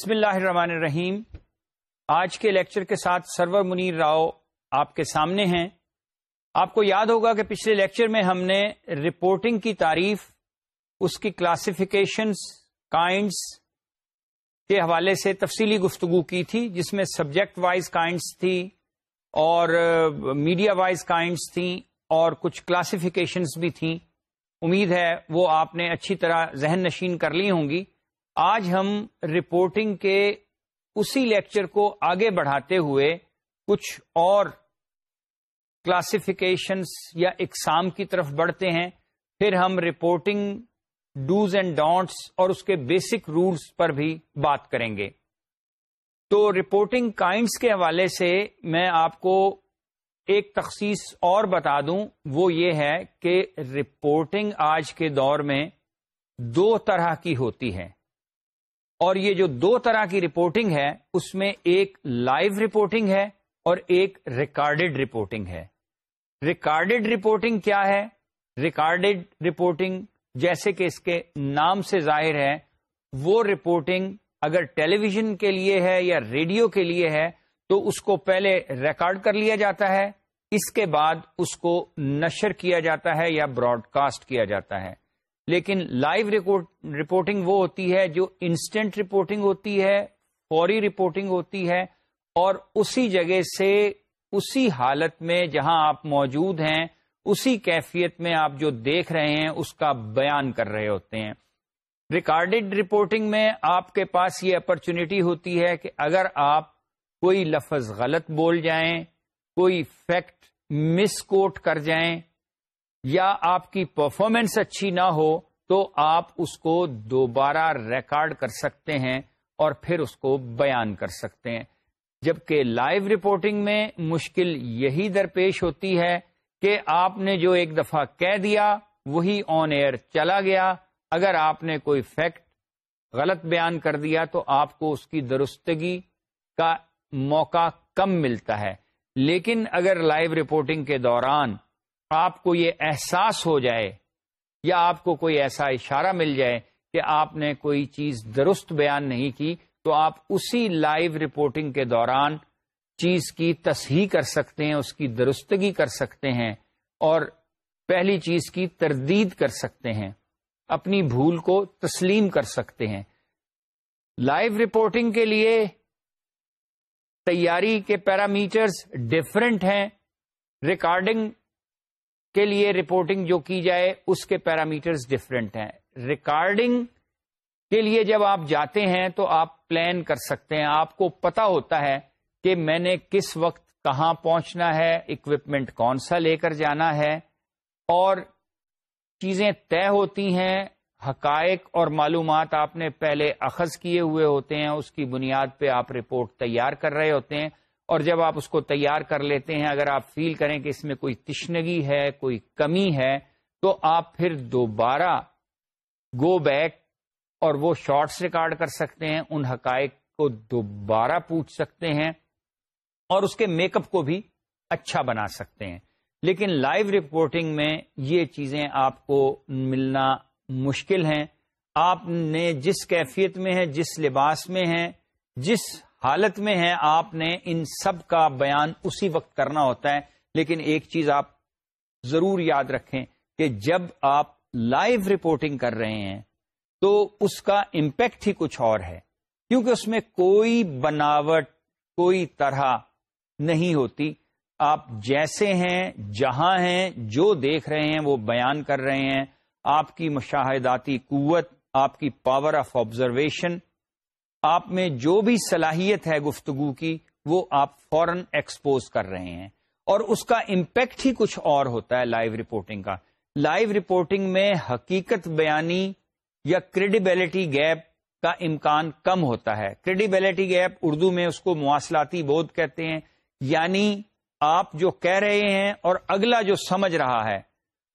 بسم اللہ الرحمن الرحیم۔ آج کے لیکچر کے ساتھ سرور منیر راؤ آپ کے سامنے ہیں۔ آپ کو یاد ہوگا کہ پچھلے لیکچر میں ہم نے رپورٹنگ کی تعریف، اس کی کلاسیفیکیشنز کائنڈس کے حوالے سے تفصیلی گفتگو کی تھی، جس میں سبجیکٹ وائز کائنڈس تھی اور میڈیا وائز کائنڈس تھیں اور کچھ کلاسیفیکیشنز بھی تھیں۔ امید ہے وہ آپ نے اچھی طرح ذہن نشین کر لی ہوں گی۔ آج ہم رپورٹنگ کے اسی لیکچر کو آگے بڑھاتے ہوئے کچھ اور کلاسیفیکیشنس یا اقسام کی طرف بڑھتے ہیں، پھر ہم رپورٹنگ ڈوز اینڈ ڈونٹس اور اس کے بیسک رولس پر بھی بات کریں گے۔ تو رپورٹنگ کائنڈس کے حوالے سے میں آپ کو ایک تخصیص اور بتا دوں، وہ یہ ہے کہ رپورٹنگ آج کے دور میں دو طرح کی ہوتی ہے۔ اور یہ جو دو طرح کی رپورٹنگ ہے، اس میں ایک لائیو رپورٹنگ ہے اور ایک ریکارڈڈ رپورٹنگ ہے۔ ریکارڈڈ رپورٹنگ کیا ہے؟ ریکارڈڈ رپورٹنگ جیسے کہ اس کے نام سے ظاہر ہے، وہ رپورٹنگ اگر ٹیلی ویژن کے لیے ہے یا ریڈیو کے لیے ہے، تو اس کو پہلے ریکارڈ کر لیا جاتا ہے، اس کے بعد اس کو نشر کیا جاتا ہے یا براڈ کاسٹ کیا جاتا ہے۔ لیکن لائیو رپورٹنگ وہ ہوتی ہے جو انسٹنٹ رپورٹنگ ہوتی ہے، فوری رپورٹنگ ہوتی ہے، اور اسی جگہ سے اسی حالت میں جہاں آپ موجود ہیں، اسی کیفیت میں آپ جو دیکھ رہے ہیں، اس کا بیان کر رہے ہوتے ہیں۔ ریکارڈڈ رپورٹنگ میں آپ کے پاس یہ اپرچونٹی ہوتی ہے کہ اگر آپ کوئی لفظ غلط بول جائیں، کوئی فیکٹ مس کوٹ کر جائیں یا آپ کی پرفارمنس اچھی نہ ہو تو آپ اس کو دوبارہ ریکارڈ کر سکتے ہیں اور پھر اس کو بیان کر سکتے ہیں۔ جبکہ لائیو رپورٹنگ میں مشکل یہی درپیش ہوتی ہے کہ آپ نے جو ایک دفعہ کہہ دیا، وہی آن ایئر چلا گیا۔ اگر آپ نے کوئی فیکٹ غلط بیان کر دیا تو آپ کو اس کی درستگی کا موقع کم ملتا ہے۔ لیکن اگر لائیو رپورٹنگ کے دوران آپ کو یہ احساس ہو جائے یا آپ کو کوئی ایسا اشارہ مل جائے کہ آپ نے کوئی چیز درست بیان نہیں کی، تو آپ اسی لائیو رپورٹنگ کے دوران چیز کی تصحیح کر سکتے ہیں، اس کی درستگی کر سکتے ہیں اور پہلی چیز کی تردید کر سکتے ہیں، اپنی بھول کو تسلیم کر سکتے ہیں۔ لائیو رپورٹنگ کے لیے تیاری کے پیرامیٹرز ڈفرینٹ ہیں، ریکارڈنگ کے لیے رپورٹنگ جو کی جائے، اس کے پیرامیٹرز ڈفرینٹ ہیں۔ ریکارڈنگ کے لیے جب آپ جاتے ہیں تو آپ پلان کر سکتے ہیں۔ آپ کو پتا ہوتا ہے کہ میں نے کس وقت کہاں پہنچنا ہے اکوپمنٹ کون سا لے کر جانا ہے۔ اور چیزیں طے ہوتی ہیں، حقائق اور معلومات آپ نے پہلے اخذ کیے ہوئے ہوتے ہیں، اس کی بنیاد پہ آپ رپورٹ تیار کر رہے ہوتے ہیں۔ اور جب آپ اس کو تیار کر لیتے ہیں، اگر آپ فیل کریں کہ اس میں کوئی تشنگی ہے، کوئی کمی ہے، تو آپ پھر دوبارہ گو بیک اور وہ شارٹس ریکارڈ کر سکتے ہیں، ان حقائق کو دوبارہ پوچھ سکتے ہیں اور اس کے میک اپ کو بھی اچھا بنا سکتے ہیں۔ لیکن لائیو رپورٹنگ میں یہ چیزیں آپ کو ملنا مشکل ہیں۔ آپ نے جس کیفیت میں ہے جس لباس میں ہیں، جس حالت میں ہے آپ نے ان سب کا بیان اسی وقت کرنا ہوتا ہے، لیکن ایک چیز آپ ضرور یاد رکھیں کہ جب آپ لائیو رپورٹنگ کر رہے ہیں تو اس کا امپیکٹ ہی کچھ اور ہے، کیونکہ اس میں کوئی بناوٹ، کوئی طرح نہیں ہوتی۔ آپ جیسے ہیں، جہاں ہیں، جو دیکھ رہے ہیں، وہ بیان کر رہے ہیں۔ آپ کی مشاہداتی قوت، آپ کی پاور آف آبزرویشن آپ میں جو بھی صلاحیت ہے گفتگو کی، وہ آپ فوراً ایکسپوز کر رہے ہیں۔ اور اس کا امپیکٹ ہی کچھ اور ہوتا ہے لائیو رپورٹنگ کا۔ لائیو رپورٹنگ میں حقیقت بیانی یا کریڈیبلٹی گیپ کا امکان کم ہوتا ہے۔ کریڈیبلٹی گیپ اردو میں اس کو مواصلاتی بودھ کہتے ہیں۔ یعنی آپ جو کہہ رہے ہیں اور اگلا جو سمجھ رہا ہے،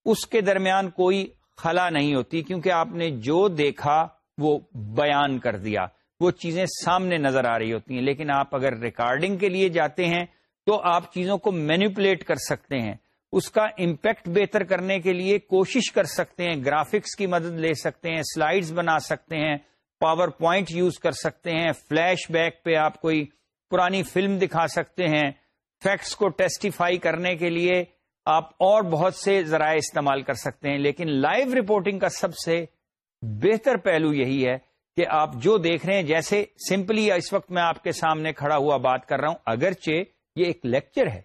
اس کے درمیان کوئی خلا نہیں ہوتی کیونکہ آپ نے جو دیکھا وہ بیان کر دیا۔ وہ چیزیں سامنے نظر آ رہی ہوتی ہیں۔ لیکن آپ اگر ریکارڈنگ کے لیے جاتے ہیں تو آپ چیزوں کو مینیپولیٹ کر سکتے ہیں۔ اس کا امپیکٹ بہتر کرنے کے لیے کوشش کر سکتے ہیں، گرافکس کی مدد لے سکتے ہیں، سلائیڈز بنا سکتے ہیں، پاور پوائنٹ یوز کر سکتے ہیں، فلیش بیک پہ آپ کوئی پرانی فلم دکھا سکتے ہیں۔ فیکٹس کو ٹیسٹیفائی کرنے کے لیے آپ اور بہت سے ذرائع استعمال کر سکتے ہیں۔ لیکن لائیو رپورٹنگ کا سب سے بہتر پہلو یہی ہے کہ آپ جو دیکھ رہے ہیں، جیسے سمپلی اس وقت میں آپ کے سامنے کھڑا ہوا بات کر رہا ہوں، اگرچہ یہ ایک لیکچر ہے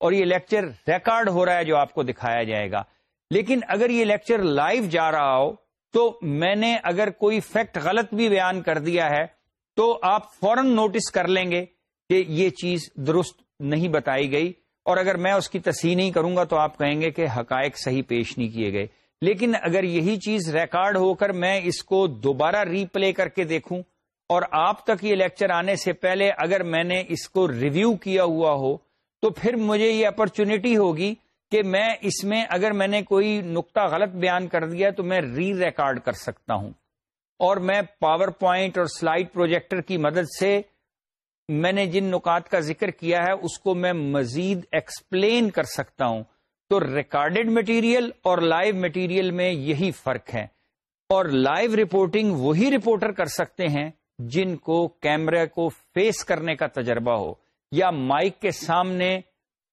اور یہ لیکچر ریکارڈ ہو رہا ہے جو آپ کو دکھایا جائے گا۔ لیکن اگر یہ لیکچر لائیو جا رہا ہو، تو میں نے اگر کوئی فیکٹ غلط بھی بیان کر دیا ہے، تو آپ فوراً نوٹس کر لیں گے کہ یہ چیز درست نہیں بتائی گئی۔ اور اگر میں اس کی تصحیح نہیں کروں گا، تو آپ کہیں گے کہ حقائق صحیح پیش نہیں کیے گئے۔ لیکن اگر یہی چیز ریکارڈ ہو کر میں اس کو دوبارہ ری پلے کر کے دیکھوں اور آپ تک یہ لیکچر آنے سے پہلے اگر میں نے اس کو ریویو کیا ہوا ہو تو پھر مجھے یہ اپرچونٹی ہوگی کہ میں اس میں اگر میں نے کوئی نقطہ غلط بیان کر دیا تو میں ری ریکارڈ کر سکتا ہوں اور میں پاور پوائنٹ اور سلائڈ پروجیکٹر کی مدد سے میں نے جن نکات کا ذکر کیا ہے اس کو میں مزید ایکسپلین کر سکتا ہوں تو ریکارڈڈ مٹیریل اور لائیو مٹیریل میں یہی فرق ہے۔ اور لائیو رپورٹنگ وہی رپورٹر کر سکتے ہیں جن کو کیمرے کو فیس کرنے کا تجربہ ہو، یا مائک کے سامنے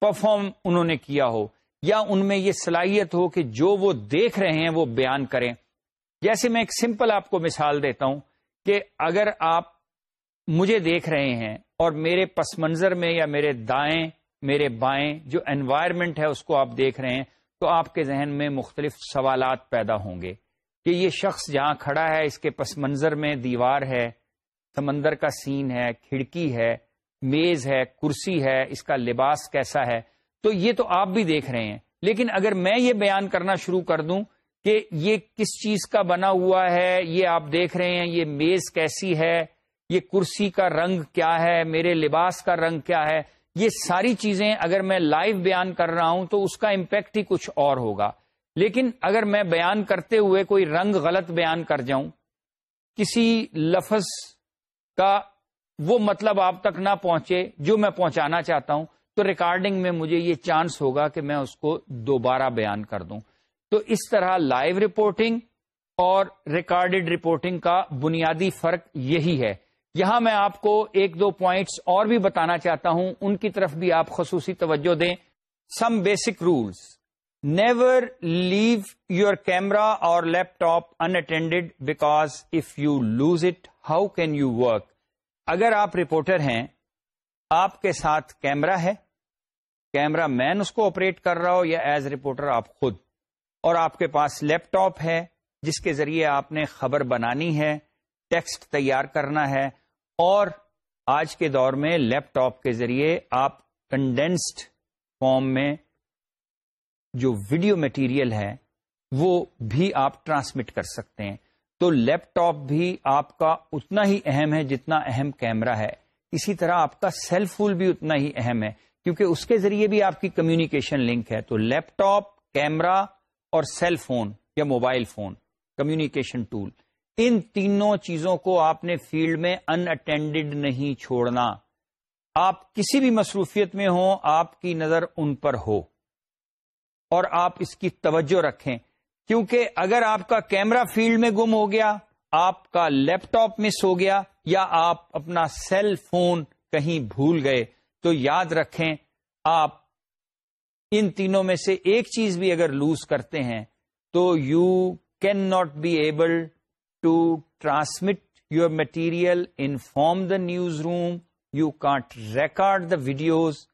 پرفارم انہوں نے کیا ہو، یا ان میں یہ صلاحیت ہو کہ جو وہ دیکھ رہے ہیں وہ بیان کریں۔ جیسے میں ایک سمپل آپ کو مثال دیتا ہوں کہ اگر آپ مجھے دیکھ رہے ہیں اور میرے پس منظر میں یا میرے دائیں میرے بائیں جو انوائرمنٹ ہے اس کو آپ دیکھ رہے ہیں، تو آپ کے ذہن میں مختلف سوالات پیدا ہوں گے کہ یہ شخص جہاں کھڑا ہے، اس کے پس منظر میں دیوار ہے، سمندر کا سین ہے، کھڑکی ہے، میز ہے، کرسی ہے، اس کا لباس کیسا ہے؟ تو یہ تو آپ بھی دیکھ رہے ہیں۔ لیکن اگر میں یہ بیان کرنا شروع کر دوں کہ یہ کس چیز کا بنا ہوا ہے، یہ آپ دیکھ رہے ہیں، یہ میز کیسی ہے، یہ کرسی کا رنگ کیا ہے، میرے لباس کا رنگ کیا ہے یہ ساری چیزیں اگر میں لائیو بیان کر رہا ہوں تو اس کا امپیکٹ ہی کچھ اور ہوگا۔ لیکن اگر میں بیان کرتے ہوئے کوئی رنگ غلط بیان کر جاؤں، کسی لفظ کا وہ مطلب آپ تک نہ پہنچے جو میں پہنچانا چاہتا ہوں، تو ریکارڈنگ میں مجھے یہ چانس ہوگا کہ میں اس کو دوبارہ بیان کر دوں۔ تو اس طرح لائیو رپورٹنگ اور ریکارڈڈ رپورٹنگ کا بنیادی فرق یہی ہے۔ یہاں میں آپ کو ایک دو پوائنٹس اور بھی بتانا چاہتا ہوں۔ ان کی طرف بھی آپ خصوصی توجہ دیں۔ Some basic rules never leave your camera اور laptop unattended because if you lose it how can you work اگر آپ رپورٹر ہیں، آپ کے ساتھ کیمرا ہے۔ کیمرا مین اس کو آپریٹ کر رہا ہو یا ایز رپورٹر آپ خود۔ اور آپ کے پاس لیپ ٹاپ ہے، جس کے ذریعے آپ نے خبر بنانی ہے ٹیکسٹ تیار کرنا ہے۔ اور آج کے دور میں لیپ ٹاپ کے ذریعے آپ کنڈینسڈ فارم میں جو ویڈیو مٹیریل ہے وہ بھی آپ ٹرانسمٹ کر سکتے ہیں۔ تو لیپ ٹاپ بھی آپ کا اتنا ہی اہم ہے جتنا اہم کیمرہ ہے۔ اسی طرح آپ کا سیل فون بھی اتنا ہی اہم ہے، کیونکہ اس کے ذریعے بھی آپ کی کمیونیکیشن لنک ہے۔ تو لیپ ٹاپ، کیمرہ اور سیل فون یا موبائل فون، کمیونیکیشن ٹول۔ ان تینوں چیزوں کو آپ نے فیلڈ میں ان اٹینڈیڈ نہیں چھوڑنا۔ آپ کسی بھی مصروفیت میں ہوں، آپ کی نظر ان پر ہو۔ اور آپ اس کی توجہ رکھیں، کیونکہ اگر آپ کا کیمرہ فیلڈ میں گم ہو گیا، آپ کا لیپ ٹاپ مس ہو گیا یا آپ اپنا سیل فون کہیں بھول گئے، تو یاد رکھیں، آپ ان تینوں میں سے ایک چیز بھی اگر لوز کرتے ہیں، تو you can not be able to transmit your material inform the newsroom you can't record the videos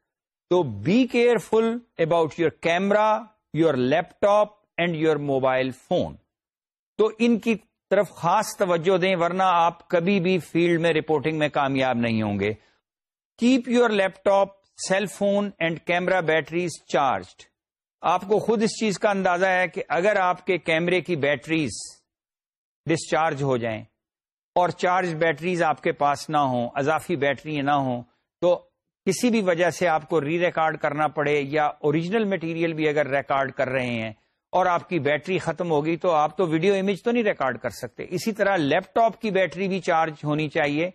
تو be careful about your camera your laptop and your mobile phone تو ان کی طرف خاص توجہ دیں، ورنہ آپ کبھی بھی فیلڈ میں رپورٹنگ میں کامیاب نہیں ہوں گے۔ Keep your laptop cell phone and camera batteries charged آپ کو خود اس چیز کا اندازہ ہے کہ اگر آپ کے کیمرے کی بیٹریز ڈسچارج ہو جائیں اور چارج بیٹریز آپ کے پاس نہ ہوں، اضافی بیٹری نہ ہوں، تو کسی بھی وجہ سے آپ کو ری ریکارڈ کرنا پڑے یا اوریجنل مٹیریل بھی اگر ریکارڈ کر رہے ہیں اور آپ کی بیٹری ختم ہوگی تو آپ تو ویڈیو امیج تو نہیں ریکارڈ کر سکتے۔ اسی طرح لیپ ٹاپ کی بیٹری بھی چارج ہونی چاہیے،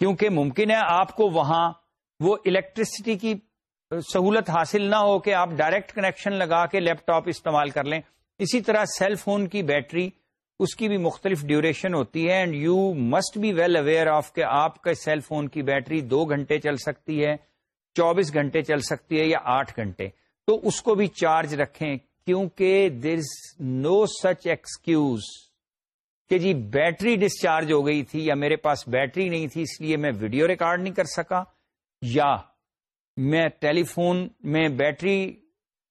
کیونکہ ممکن ہے آپ کو وہاں وہ الیکٹریسٹی کی سہولت حاصل نہ ہو کہ آپ ڈائریکٹ کنیکشن لگا کے لیپ ٹاپ استعمال کر لیں۔ اسی طرح سیل فون کی بیٹری اس کی بھی مختلف ڈیوریشن ہوتی ہے and you must be well aware of کہ آپ کے سیل فون کی بیٹری دو گھنٹے چل سکتی ہے، چوبیس گھنٹے چل سکتی ہے یا آٹھ گھنٹے۔ تو اس کو بھی چارج رکھیں، کیونکہ دیر از نو سچ ایکسکیوز کہ جی بیٹری ڈسچارج ہو گئی تھی یا میرے پاس بیٹری نہیں تھی، اس لیے میں ویڈیو ریکارڈ نہیں کر سکا۔ یا میں ٹیلی فون میں بیٹری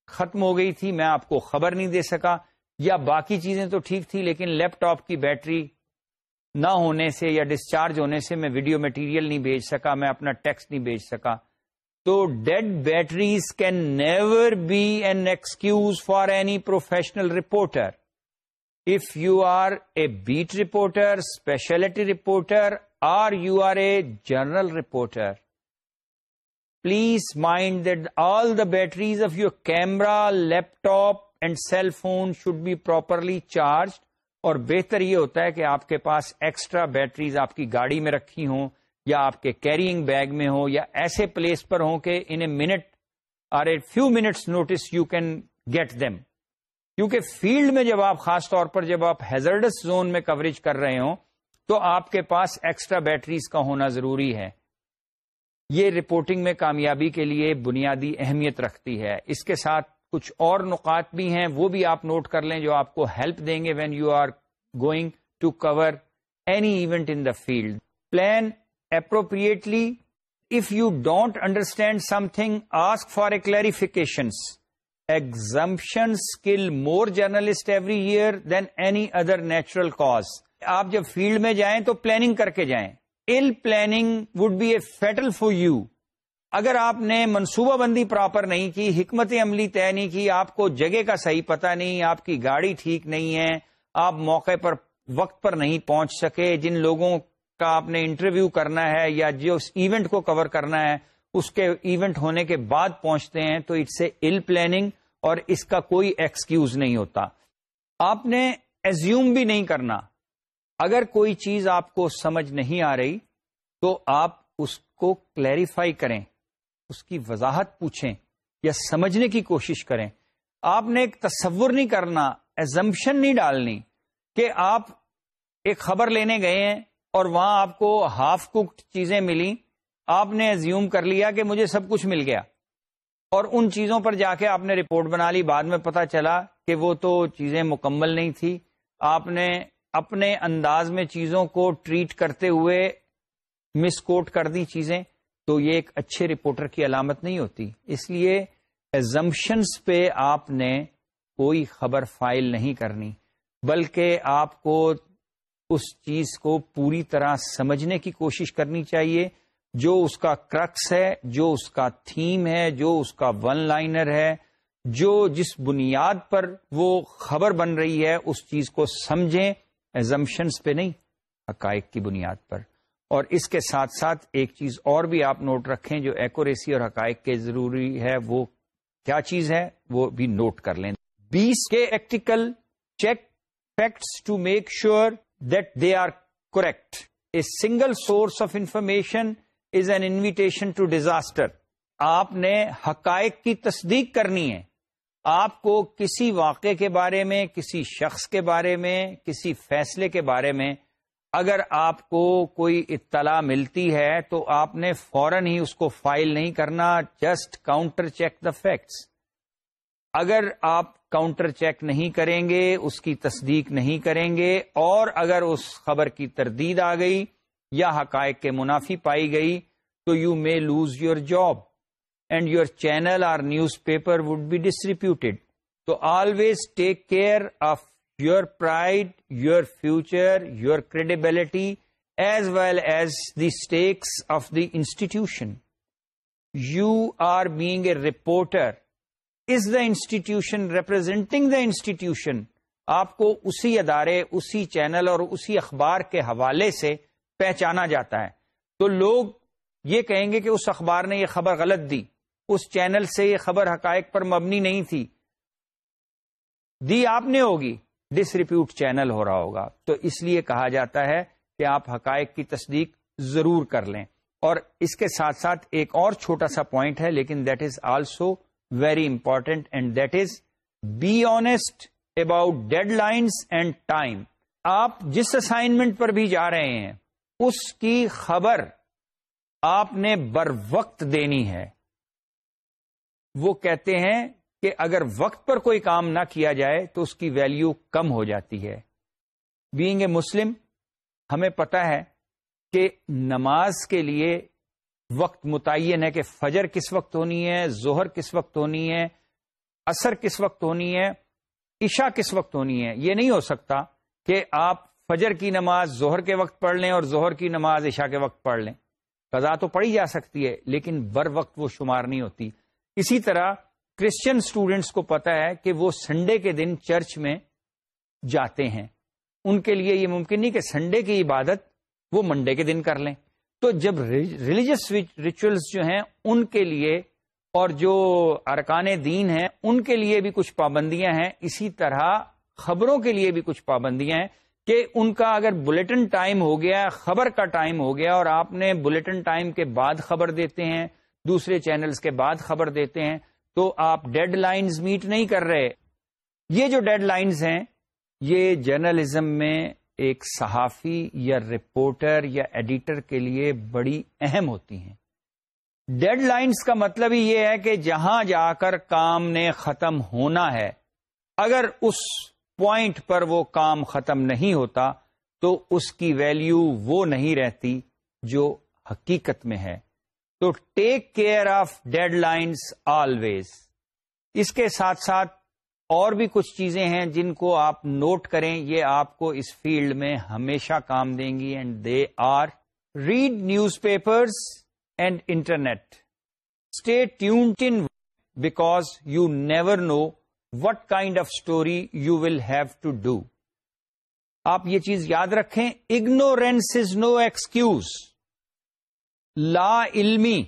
ختم ہو گئی تھی، میں آپ کو خبر نہیں دے سکا۔ یا باقی چیزیں تو ٹھیک تھی، لیکن لیپ ٹاپ کی بیٹری نہ ہونے سے یا ڈسچارج ہونے سے میں ویڈیو میٹیریل نہیں بھیج سکا، میں اپنا ٹیکسٹ نہیں بھیج سکا۔ تو dead batteries can never be an excuse for any professional reporter if you are a beat reporter speciality reporter or you are a general reporter please mind that all the batteries of your camera laptop and cell phone should be properly charge اور بہتر یہ ہوتا ہے کہ آپ کے پاس extra batteries آپ کی گاڑی میں رکھی ہوں یا آپ کے کیرینگ بیگ میں ہو یا ایسے پلیس پر ہوں کہ in a minute or a few minutes notice you can get them. کیونکہ فیلڈ میں جب آپ خاص طور پر جب آپ ہیزرڈس زون میں کوریج کر رہے ہوں تو آپ کے پاس ایکسٹرا بیٹریز کا ہونا ضروری ہے۔ یہ رپورٹنگ میں کامیابی کے لیے بنیادی اہمیت رکھتی ہے۔ اس کے ساتھ کچھ اور نکات بھی ہیں، وہ بھی آپ نوٹ کر لیں جو آپ کو ہیلپ دیں گے when you are going to cover any event in the field plan appropriately if you don't understand something ask for a clarification exemption skill more journalist every year than any other natural cause آپ جب field میں جائیں تو planning کر کے جائیں۔ Ill planning would be a fatal for you اگر آپ نے منصوبہ بندی پراپر نہیں کی، حکمت عملی طے نہیں کی، آپ کو جگہ کا صحیح پتہ نہیں، آپ کی گاڑی ٹھیک نہیں ہے، آپ موقع پر وقت پر نہیں پہنچ سکے، جن لوگوں کا آپ نے انٹرویو کرنا ہے یا جو اس ایونٹ کو کور کرنا ہے، اس کے ایونٹ ہونے کے بعد پہنچتے ہیں، تو اٹس اے ال پلاننگ اور اس کا کوئی ایکسکیوز نہیں ہوتا۔ آپ نے ایزیوم بھی نہیں کرنا۔ اگر کوئی چیز آپ کو سمجھ نہیں آ رہی، تو آپ اس کو کلیریفائی کریں۔ اس کی وضاحت پوچھیں یا سمجھنے کی کوشش کریں۔ آپ نے ایک تصور نہیں کرنا ایزمپشن نہیں ڈالنی کہ آپ ایک خبر لینے گئے ہیں اور وہاں آپ کو ہاف کوکڈ چیزیں ملی آپ نے ایزیوم کر لیا کہ مجھے سب کچھ مل گیا۔ اور ان چیزوں پر جا کے آپ نے رپورٹ بنا لی، بعد میں پتا چلا کہ وہ تو چیزیں مکمل نہیں تھی۔ آپ نے اپنے انداز میں چیزوں کو ٹریٹ کرتے ہوئے مس کوٹ کر دی چیزیں۔ تو یہ ایک اچھے رپورٹر کی علامت نہیں ہوتی۔ اس لیے ایزمپشنس پہ آپ نے کوئی خبر فائل نہیں کرنی، بلکہ آپ کو اس چیز کو پوری طرح سمجھنے کی کوشش کرنی چاہیے۔ جو اس کا کرکس ہے، جو اس کا تھیم ہے، جو اس کا ون لائنر ہے، جو جس بنیاد پر وہ خبر بن رہی ہے، اس چیز کو سمجھیں۔ ایزمپشنس پہ نہیں، حقائق کی بنیاد پر۔ اور اس کے ساتھ ساتھ ایک چیز اور بھی آپ نوٹ رکھیں جو ایکوریسی اور حقائق کے ضروری ہے، وہ کیا چیز ہے؟ وہ بھی نوٹ کر لیں۔ بیس کے ایکٹیکل check facts to make sure that they are correct a single source of information is an invitation to disaster آپ نے حقائق کی تصدیق کرنی ہے۔ آپ کو کسی واقعے کے بارے میں، کسی شخص کے بارے میں، کسی فیصلے کے بارے میں اگر آپ کو کوئی اطلاع ملتی ہے تو آپ نے فوراً ہی اس کو فائل نہیں کرنا just counter check the facts اگر آپ کاؤنٹر چیک نہیں کریں گے، اس کی تصدیق نہیں کریں گے، اور اگر اس خبر کی تردید آ گئی یا حقائق کے منافی پائی گئی، تو you may lose your job and your channel or newspaper would be distributed تو always take care of your pride, your future, your credibility, as well as the stakes of the institution. You are being a reporter. Is the institution representing the institution? آپ کو اسی ادارے، اسی channel اور اسی اخبار کے حوالے سے پہچانا جاتا ہے. تو لوگ یہ کہیں گے کہ اس اخبار نے یہ خبر غلط دی. اس چینل سے یہ خبر حقائق پر مبنی نہیں تھی. دی آپ نے ہوگی. ڈس ریپیوٹ چینل ہو رہا ہوگا۔ تو اس لیے کہا جاتا ہے کہ آپ حقائق کی تصدیق ضرور کر لیں۔ اور اس کے ساتھ ساتھ ایک اور چھوٹا سا پوائنٹ ہے، لیکن that is also very important and that is be honest about deadlines and time آپ جس اسائنمنٹ پر بھی جا رہے ہیں، اس کی خبر آپ نے بر وقت دینی ہے۔ وہ کہتے ہیں کہ اگر وقت پر کوئی کام نہ کیا جائے تو اس کی ویلیو کم ہو جاتی ہے۔ بینگ اے مسلم ہمیں پتا ہے کہ نماز کے لیے وقت متعین ہے کہ فجر کس وقت ہونی ہے، ظہر کس وقت ہونی ہے اثر کس وقت ہونی ہے، عشاء کس وقت ہونی ہے۔ یہ نہیں ہو سکتا کہ آپ فجر کی نماز ظہر کے وقت پڑھ لیں اور ظہر کی نماز عشاء کے وقت پڑھ لیں۔ قضا تو پڑھی جا سکتی ہے، لیکن بر وقت وہ شمار نہیں ہوتی۔ اسی طرح کرسچن اسٹوڈینٹس کو پتا ہے کہ وہ سنڈے کے دن چرچ میں جاتے ہیں۔ ان کے لیے یہ ممکن نہیں کہ سنڈے کی عبادت وہ منڈے کے دن کر لیں۔ تو جب ریلیجس ریچولس جو ہیں ان کے لیے اور جو ارکان دین ہیں ان کے لیے بھی کچھ پابندیاں ہیں۔ اسی طرح خبروں کے لیے بھی کچھ پابندیاں ہیں کہ ان کا اگر بلیٹن ٹائم ہو گیا، خبر کا ٹائم ہو گیا اور آپ نے بلیٹن ٹائم کے بعد خبر دیتے ہیں، دوسرے چینلز کے بعد خبر دیتے ہیں تو آپ ڈیڈ لائنز میٹ نہیں کر رہے۔ یہ جو ڈیڈ لائنز ہیں، یہ جرنلزم میں ایک صحافی یا رپورٹر یا ایڈیٹر کے لیے بڑی اہم ہوتی ہیں۔ ڈیڈ لائنز کا مطلب ہی یہ ہے کہ جہاں جا کر کام نے ختم ہونا ہے۔ اگر اس پوائنٹ پر وہ کام ختم نہیں ہوتا، تو اس کی ویلیو وہ نہیں رہتی جو حقیقت میں ہے۔ تو take care of deadlines always اس کے ساتھ ساتھ اور بھی کچھ چیزیں ہیں جن کو آپ نوٹ کریں، یہ آپ کو اس فیلڈ میں ہمیشہ کام دیں گی and they are read newspapers and internet stay tuned in because you never know what kind of story you will have to do آپ یہ چیز یاد رکھیں اگنورینس از نو ایکسکیوز لا علمی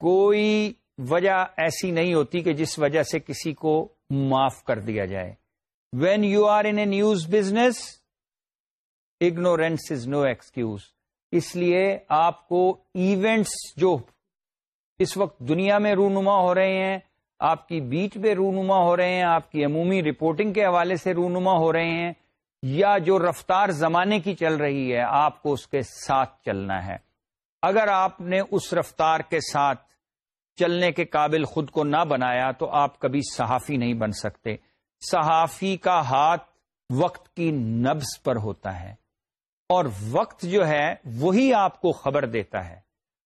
کوئی وجہ ایسی نہیں ہوتی کہ جس وجہ سے کسی کو معاف کر دیا جائے۔ When you are in a news business ignorance is no excuse اس لیے آپ کو ایونٹس جو اس وقت دنیا میں رونما ہو رہے ہیں، آپ کی بیچ پہ رونما ہو رہے ہیں، آپ کی عمومی رپورٹنگ کے حوالے سے رونما ہو رہے ہیں یا جو رفتار زمانے کی چل رہی ہے، آپ کو اس کے ساتھ چلنا ہے۔ اگر آپ نے اس رفتار کے ساتھ چلنے کے قابل خود کو نہ بنایا، تو آپ کبھی صحافی نہیں بن سکتے۔ صحافی کا ہاتھ وقت کی نبز پر ہوتا ہے، اور وقت جو ہے، وہی آپ کو خبر دیتا ہے۔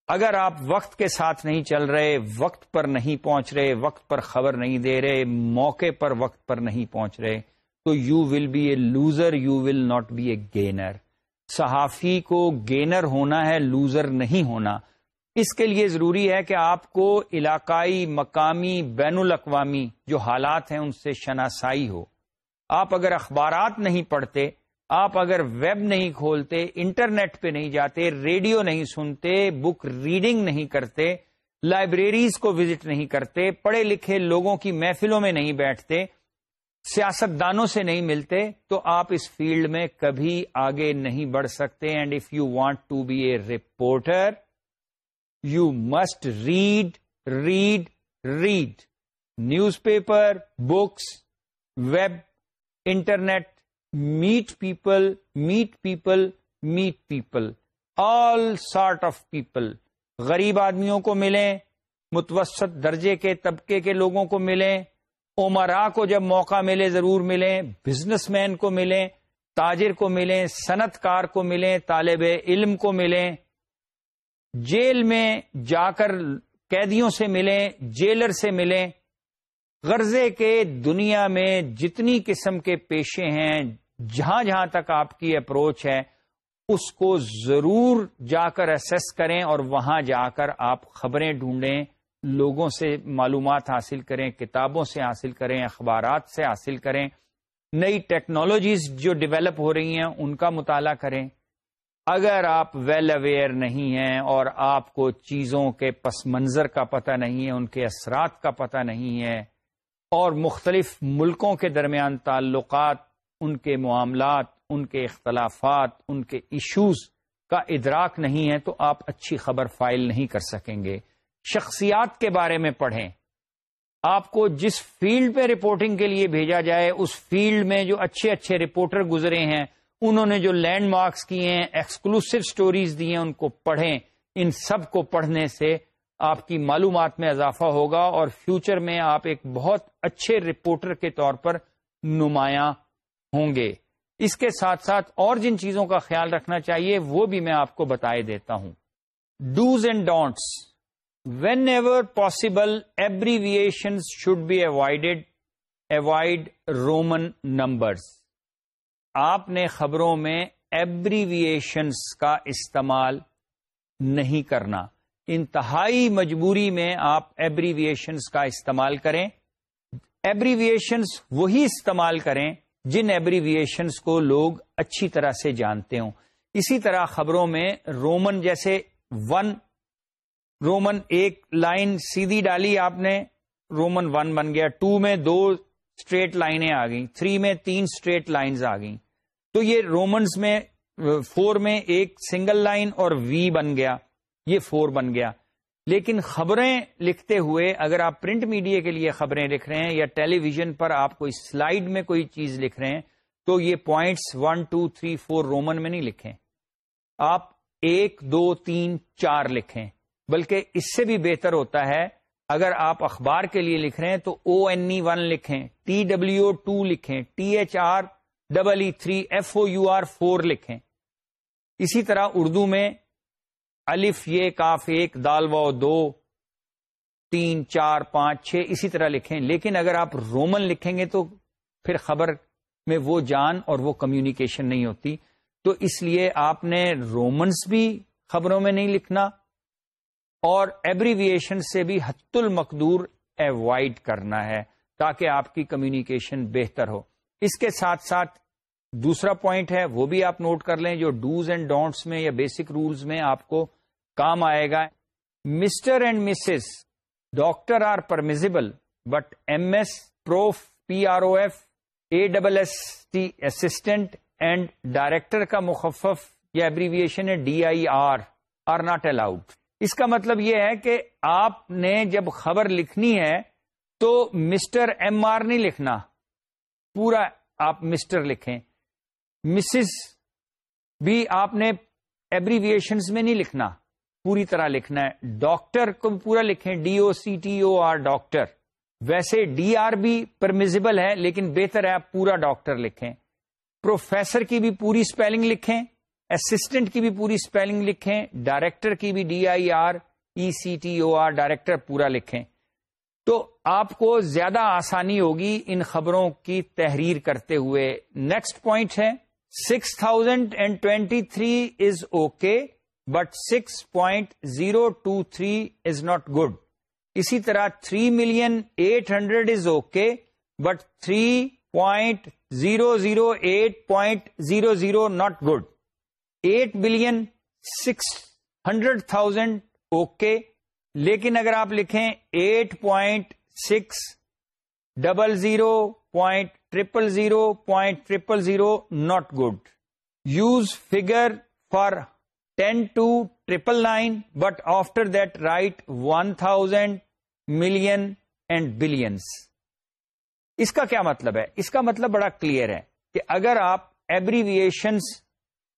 اگر آپ وقت کے ساتھ نہیں چل رہے، وقت پر نہیں پہنچ رہے، وقت پر خبر نہیں دے رہے، موقع پر وقت پر نہیں پہنچ رہے تو you will be a loser you will not be a gainer صحافی کو گینر ہونا ہے لوزر نہیں ہونا. اس کے لیے ضروری ہے کہ آپ کو علاقائی مقامی بین الاقوامی جو حالات ہیں ان سے شناسائی ہو. آپ اگر اخبارات نہیں پڑھتے، آپ اگر ویب نہیں کھولتے، انٹرنیٹ پہ نہیں جاتے، ریڈیو نہیں سنتے، بک ریڈنگ نہیں کرتے، لائبریریز کو وزٹ نہیں کرتے، پڑھے لکھے لوگوں کی محفلوں میں نہیں بیٹھتے سیاست دانوں سے نہیں ملتے تو آپ اس فیلڈ میں کبھی آگے نہیں بڑھ سکتے۔ And if you want to be a reporter you must read read read newspaper books web internet meet people meet people meet people all sort of people غریب آدمیوں کو ملیں، متوسط درجے کے طبقے کے لوگوں کو ملیں عمرا کو جب موقع ملے ضرور ملیں بزنس مین کو ملیں، تاجر کو ملیں صنعت کار کو ملیں، طالب علم کو ملیں، جیل میں جا کر قیدیوں سے ملیں، جیلر سے ملیں، غرضے کے دنیا میں جتنی قسم کے پیشے ہیں، جہاں جہاں تک آپ کی اپروچ ہے، اس کو ضرور جا کر اسیس کریں اور وہاں جا کر آپ خبریں ڈھونڈیں۔ لوگوں سے معلومات حاصل کریں، کتابوں سے حاصل کریں، اخبارات سے حاصل کریں، نئی ٹیکنالوجیز جو ڈیولپ ہو رہی ہیں، ان کا مطالعہ کریں۔ اگر آپ ویل اویئر نہیں ہیں اور آپ کو چیزوں کے پس منظر کا پتہ نہیں ہے، ان کے اثرات کا پتہ نہیں ہے، اور مختلف ملکوں کے درمیان تعلقات، ان کے معاملات، ان کے اختلافات، ان کے ایشوز کا ادراک نہیں ہے، تو آپ اچھی خبر فائل نہیں کر سکیں گے۔ شخصیات کے بارے میں پڑھیں۔ آپ کو جس فیلڈ پہ رپورٹنگ کے لیے بھیجا جائے، اس فیلڈ میں جو اچھے اچھے رپورٹر گزرے ہیں، انہوں نے جو لینڈ مارکس کیے ہیں ایکسکلوسو سٹوریز دی ہیں، ان کو پڑھیں۔ ان سب کو پڑھنے سے آپ کی معلومات میں اضافہ ہوگا اور فیوچر میں آپ ایک بہت اچھے رپورٹر کے طور پر نمایاں ہوں گے۔ اس کے ساتھ ساتھ اور جن چیزوں کا خیال رکھنا چاہیے، وہ بھی میں آپ کو بتائے دیتا ہوں۔ Dos and don'ts whenever possible abbreviation should be avoided avoid Roman numbers آپ نے خبروں میں ایبریویشنس کا استعمال نہیں کرنا انتہائی مجبوری میں آپ ایبریویشنس کا استعمال کریں ایبریویشنس وہی استعمال کریں جن ایبریویشنس کو لوگ اچھی طرح سے جانتے ہوں اسی طرح خبروں میں رومن جیسے ون رومن ایک لائن سیدھی ڈالی آپ نے، رومن ون بن گیا، ٹو میں دو اسٹریٹ لائنیں آ گئیں، تھری میں تین اسٹریٹ لائنز آ گئیں۔ تو یہ رومنز میں، فور میں ایک سنگل لائن اور وی بن گیا، یہ فور بن گیا۔ لیکن خبریں لکھتے ہوئے، اگر آپ پرنٹ میڈیا کے لیے خبریں لکھ رہے ہیں یا ٹیلی ویژن پر آپ کوئی سلائیڈ میں کوئی چیز لکھ رہے ہیں، تو یہ points one, two, three, four Roman میں نہیں لکھیں۔ آپ ایک، دو، تین، چار لکھیں۔ بلکہ اس سے بھی بہتر ہوتا ہے، اگر آپ اخبار کے لیے لکھ رہے ہیں تو او این ای ون لکھیں ٹی ڈبلو ٹو لکھیں T H R double E three F O U R four لکھیں۔ اسی طرح اردو میں الف، یہ، کاف، ایک، دال و دو، تین، چار، پانچ، چھ، اسی طرح لکھیں۔ لیکن اگر آپ رومن لکھیں گے تو پھر خبر میں وہ جان اور وہ کمیونیکیشن نہیں ہوتی۔ تو اس لیے آپ نے رومنس بھی خبروں میں نہیں لکھنا۔ اور ایبریویشن سے بھی حت المقدور اوائڈ کرنا ہے تاکہ آپ کی کمیونیکیشن بہتر ہو۔ اس کے ساتھ ساتھ دوسرا پوائنٹ ہے، وہ بھی آپ نوٹ کر لیں، جو ڈوز اینڈ ڈونٹس میں یا بیسک رولز میں آپ کو کام آئے گا۔ Mr and Mrs doctor are permissible but M S prof P R O F A double S T assistant and director کا مخفف یا ایبریویشن ہے D I R are not allowed اس کا مطلب یہ ہے کہ آپ نے جب خبر لکھنی ہے تو مسٹر ایم آر نہیں لکھنا۔ پورا آپ مسٹر لکھیں۔ مسز بھی آپ نے ایبریویشنز میں نہیں لکھنا۔ پوری طرح لکھنا ہے۔ ڈاکٹر کو پورا لکھیں۔ D O C T O R doctor. ویسے ڈی آر بھی پرمیزیبل ہے، لیکن بہتر ہے آپ پورا ڈاکٹر لکھیں۔ پروفیسر کی بھی پوری اسپیلنگ لکھیں۔ اسسٹنٹ کی بھی پوری اسپیلنگ لکھیں ڈائریکٹر کی بھی D I R E C T O R director پورا لکھیں۔ تو آپ کو زیادہ آسانی ہوگی ان خبروں کی تحریر کرتے ہوئے۔ نیکسٹ پوائنٹ ہے six thousand and twenty three is okay but six point zero two three is not good اسی طرح three million eight hundred is okay but three point zero zero eight point zero zero not good eight billion six hundred thousand okay. لیکن اگر آپ لکھیں eight point six double zero point triple zero point triple zero not good. Use figure for ten to triple nine, but after that write one thousand million and billions اس کا کیا مطلب ہے؟ اس کا مطلب بڑا کلیئر ہے کہ اگر آپ ایبریویشنس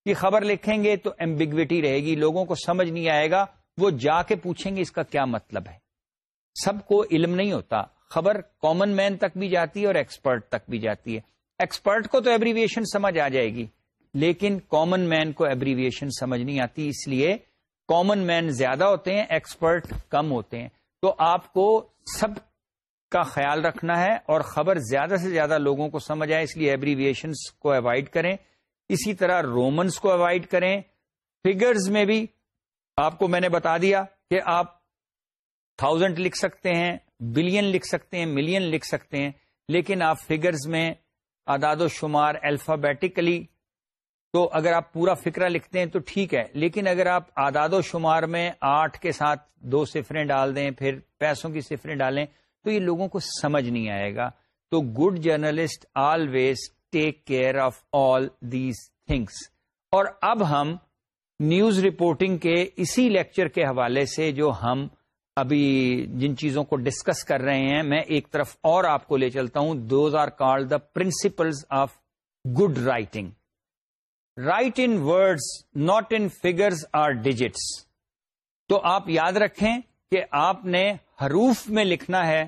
کی خبر لکھیں گے تو ایمبیگوٹی رہے گی، لوگوں کو سمجھ نہیں آئے گا، وہ جا کے پوچھیں گے اس کا کیا مطلب ہے۔ سب کو علم نہیں ہوتا، خبر کامن مین تک بھی جاتی ہے اور ایکسپرٹ تک بھی جاتی ہے۔ ایکسپرٹ کو تو ایبریویشن سمجھ آ جائے گی، لیکن کامن مین کو ایبریویشن سمجھ نہیں آتی، اس لیے کامن مین زیادہ ہوتے ہیں ایکسپرٹ کم ہوتے ہیں۔ تو آپ کو سب کا خیال رکھنا ہے اور خبر زیادہ سے زیادہ لوگوں کو سمجھ آئے، اس لیے ایبریویشنس کو اوائڈ کریں۔ اسی طرح رومنس کو اوائڈ کریں۔ فگرز میں بھی آپ کو میں نے بتا دیا کہ آپ تھاؤزینڈ لکھ سکتے ہیں بلین لکھ سکتے ہیں ملین لکھ سکتے ہیں، لیکن آپ فگرز میں اعداد و شمار الفابیٹیکلی تو اگر آپ پورا فکرہ لکھتے ہیں تو ٹھیک ہے۔ لیکن اگر آپ آداد و شمار میں آٹھ کے ساتھ دو صفریں ڈال دیں، پھر پیسوں کی صفریں ڈالیں، تو یہ لوگوں کو سمجھ نہیں آئے گا۔ تو good journalist always take care of all these things اور اب ہم نیوز رپورٹنگ کے اسی لیکچر کے حوالے سے جو ہم ابھی جن چیزوں کو ڈسکس کر رہے ہیں، میں ایک طرف اور آپ کو لے چلتا ہوں۔ Those are call the principles of good writing write in words not in figures or digits تو آپ یاد رکھیں کہ آپ نے حروف میں لکھنا ہے،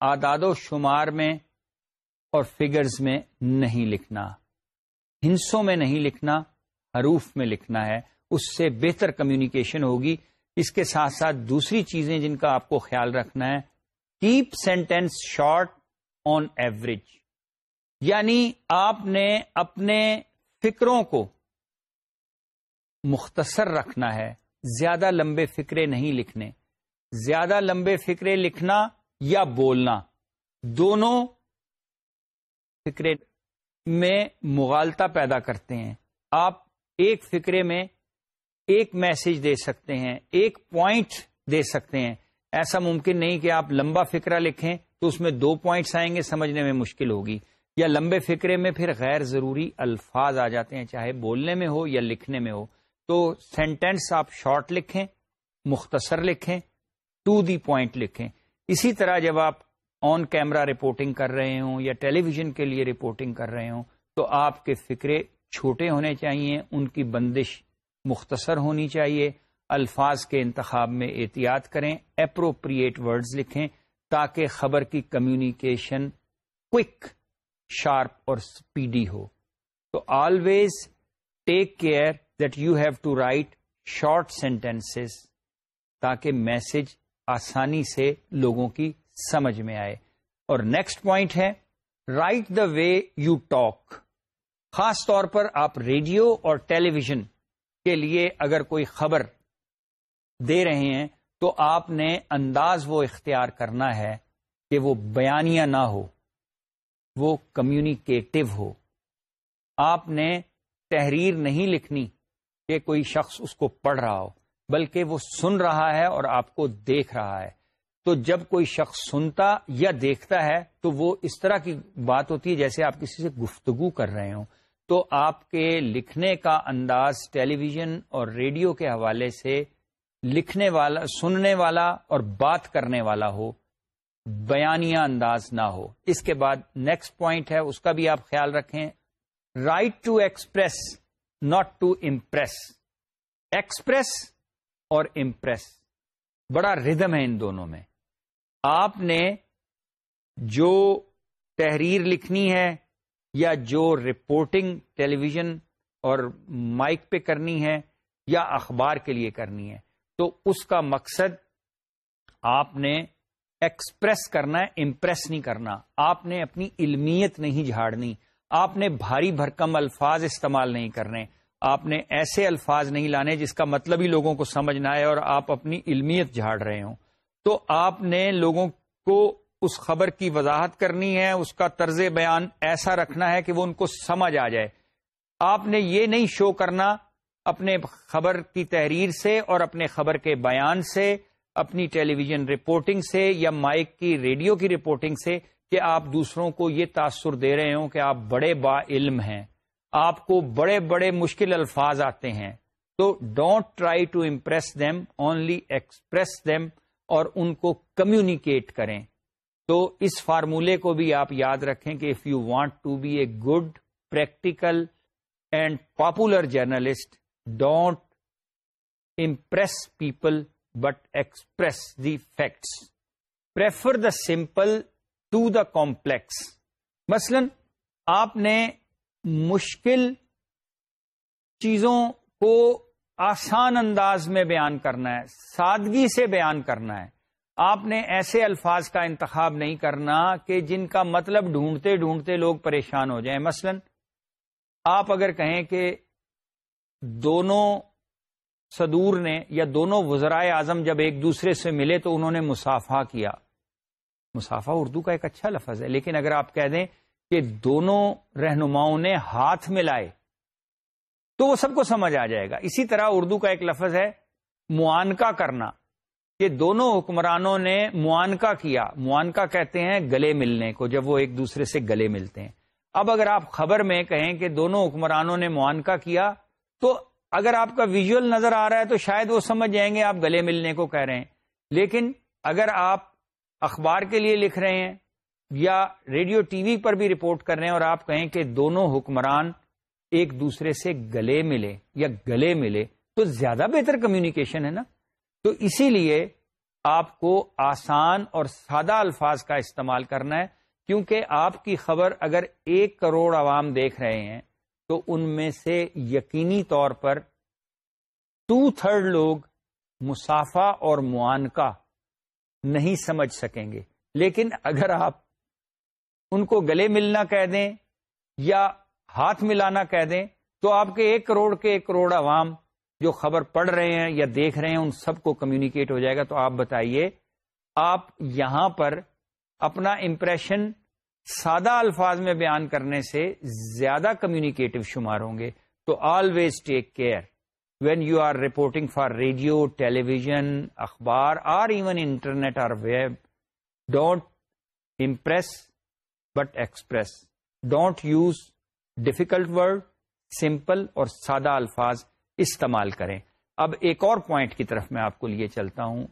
آداد و شمار میں اور فگرز میں نہیں لکھنا۔ ہنسوں میں نہیں لکھنا، حروف میں لکھنا ہے۔ اس سے بہتر کمیونیکیشن ہوگی۔ اس کے ساتھ ساتھ دوسری چیزیں جن کا آپ کو خیال رکھنا ہے keep sentence short on average یعنی آپ نے اپنے فکروں کو مختصر رکھنا ہے۔ زیادہ لمبے فکرے نہیں لکھنے۔ زیادہ لمبے فکرے لکھنا یا بولنا۔ دونوں فکرے میں مغالتا پیدا کرتے ہیں۔ آپ ایک فکرے میں ایک میسج دے سکتے ہیں، ایک پوائنٹ دے سکتے ہیں۔ ایسا ممکن نہیں کہ آپ لمبا فکرہ لکھیں تو اس میں دو پوائنٹس آئیں گے، سمجھنے میں مشکل ہوگی۔ یا لمبے فکرے میں پھر غیر ضروری الفاظ آ جاتے ہیں، چاہے بولنے میں ہو یا لکھنے میں ہو۔ تو سینٹینس آپ شارٹ لکھیں، مختصر لکھیں، ٹو دی پوائنٹ لکھیں۔ اسی طرح جب آپ آن کیمرہ رپورٹنگ کر رہے ہوں یا ٹیلی ویژن کے لیے رپورٹنگ کر رہے ہوں تو آپ کے فکرے چھوٹے ہونے چاہیے، ان کی بندش مختصر ہونی چاہیے۔ الفاظ کے انتخاب میں احتیاط کریں اپروپریٹ ورڈز لکھیں تاکہ خبر کی کمیونیکیشن کوئک شارپ اور اسپیڈی ہو۔ تو always take care that you have to write short sentences تاکہ میسج آسانی سے لوگوں کی سمجھ میں آئے۔ اور نیکسٹ پوائنٹ ہے write the way you talk خاص طور پر آپ ریڈیو اور ٹیلی ویژن کے لیے اگر کوئی خبر دے رہے ہیں، تو آپ نے انداز وہ اختیار کرنا ہے کہ وہ بیانیہ نہ ہو، وہ کمیونیکیٹو ہو۔ آپ نے تحریر نہیں لکھنی کہ کوئی شخص اس کو پڑھ رہا ہو، بلکہ وہ سن رہا ہے اور آپ کو دیکھ رہا ہے۔ تو جب کوئی شخص سنتا یا دیکھتا ہے تو وہ اس طرح کی بات ہوتی ہے جیسے آپ کسی سے گفتگو کر رہے ہوں۔ تو آپ کے لکھنے کا انداز ٹیلی ویژن اور ریڈیو کے حوالے سے لکھنے والا، سننے والا اور بات کرنے والا ہو، بیانیہ انداز نہ ہو۔ اس کے بعد نیکسٹ پوائنٹ ہے، اس کا بھی آپ خیال رکھیں۔ Write to express not to impress express اور امپریس بڑا ردم ہے ان دونوں میں۔ آپ نے جو تحریر لکھنی ہے یا جو رپورٹنگ ٹیلی ویژن اور مائک پہ کرنی ہے یا اخبار کے لیے کرنی ہے، تو اس کا مقصد آپ نے ایکسپریس کرنا ہے امپریس نہیں کرنا۔ آپ نے اپنی علمیت نہیں جھاڑنی۔ آپ نے بھاری بھرکم الفاظ استعمال نہیں کرنے۔ آپ نے ایسے الفاظ نہیں لانے جس کا مطلب ہی لوگوں کو سمجھ نہ آئے اور آپ اپنی علمیت جھاڑ رہے ہوں۔ تو آپ نے لوگوں کو اس خبر کی وضاحت کرنی ہے، اس کا طرز بیان ایسا رکھنا ہے کہ وہ ان کو سمجھ آ جائے۔ آپ نے یہ نہیں شو کرنا اپنے خبر کی تحریر سے اور اپنے خبر کے بیان سے، اپنی ٹیلی ویژن رپورٹنگ سے یا مائک کی، ریڈیو کی رپورٹنگ سے کہ آپ دوسروں کو یہ تاثر دے رہے ہوں کہ آپ بڑے با علم ہیں۔ آپ کو بڑے بڑے مشکل الفاظ آتے ہیں۔ تو don't try to impress them only express them اور ان کو کمیونیکیٹ کریں۔ تو اس فارمولے کو بھی آپ یاد رکھیں کہ if you want to be a good practical and popular journalist don't impress people but express the facts prefer the simple to the complex مثلا آپ نے مشکل چیزوں کو آسان انداز میں بیان کرنا ہے، سادگی سے بیان کرنا ہے۔ آپ نے ایسے الفاظ کا انتخاب نہیں کرنا کہ جن کا مطلب ڈھونڈتے ڈھونڈتے لوگ پریشان ہو جائیں۔ مثلا، آپ اگر کہیں کہ دونوں صدور نے یا دونوں وزرائے اعظم جب ایک دوسرے سے ملے تو انہوں نے مسافہ کیا۔ مسافہ اردو کا ایک اچھا لفظ ہے، لیکن اگر آپ کہہ دیں کہ دونوں رہنماؤں نے ہاتھ ملائے تو وہ سب کو سمجھ آ جائے گا۔ اسی طرح اردو کا ایک لفظ ہے، معانکہ کرنا، کہ دونوں حکمرانوں نے معانکہ کیا۔ معانکہ کہتے ہیں گلے ملنے کو، جب وہ ایک دوسرے سے گلے ملتے ہیں۔ اب اگر آپ خبر میں کہیں کہ دونوں حکمرانوں نے معانکہ کیا، تو اگر آپ کا ویژول نظر آ رہا ہے تو شاید وہ سمجھ جائیں گے آپ گلے ملنے کو کہہ رہے ہیں۔ لیکن اگر آپ اخبار کے لیے لکھ رہے ہیں یا ریڈیو ٹی وی پر بھی رپورٹ کر رہے ہیں اور آپ کہیں کہ دونوں حکمران ایک دوسرے سے گلے ملے یا گلے ملے تو زیادہ بہتر کمیونیکیشن ہے نا؟ تو اسی لیے آپ کو آسان اور سادہ الفاظ کا استعمال کرنا ہے، کیونکہ آپ کی خبر اگر ایک کروڑ عوام دیکھ رہے ہیں، تو ان میں سے یقینی طور پر ٹو تھرڈ لوگ مسافہ اور معانکہ نہیں سمجھ سکیں گے۔ لیکن اگر آپ ان کو گلے ملنا کہہ دیں یا ہاتھ ملانا کہہ دیں تو آپ کے ایک کروڑ کے ایک کروڑ عوام جو خبر پڑھ رہے ہیں یا دیکھ رہے ہیں، ان سب کو کمیونیکیٹ ہو جائے گا۔ تو آپ بتائیے، آپ یہاں پر اپنا امپریشن سادہ الفاظ میں بیان کرنے سے زیادہ کمیونیکیٹو شمار ہوں گے۔ تو always take care when you are reporting for radio television اخبار or even internet or web don't impress but express don't use difficult word, simple اور سادہ الفاظ استعمال کریں۔ اب ایک اور پوائنٹ کی طرف میں آپ کو لیے چلتا ہوں۔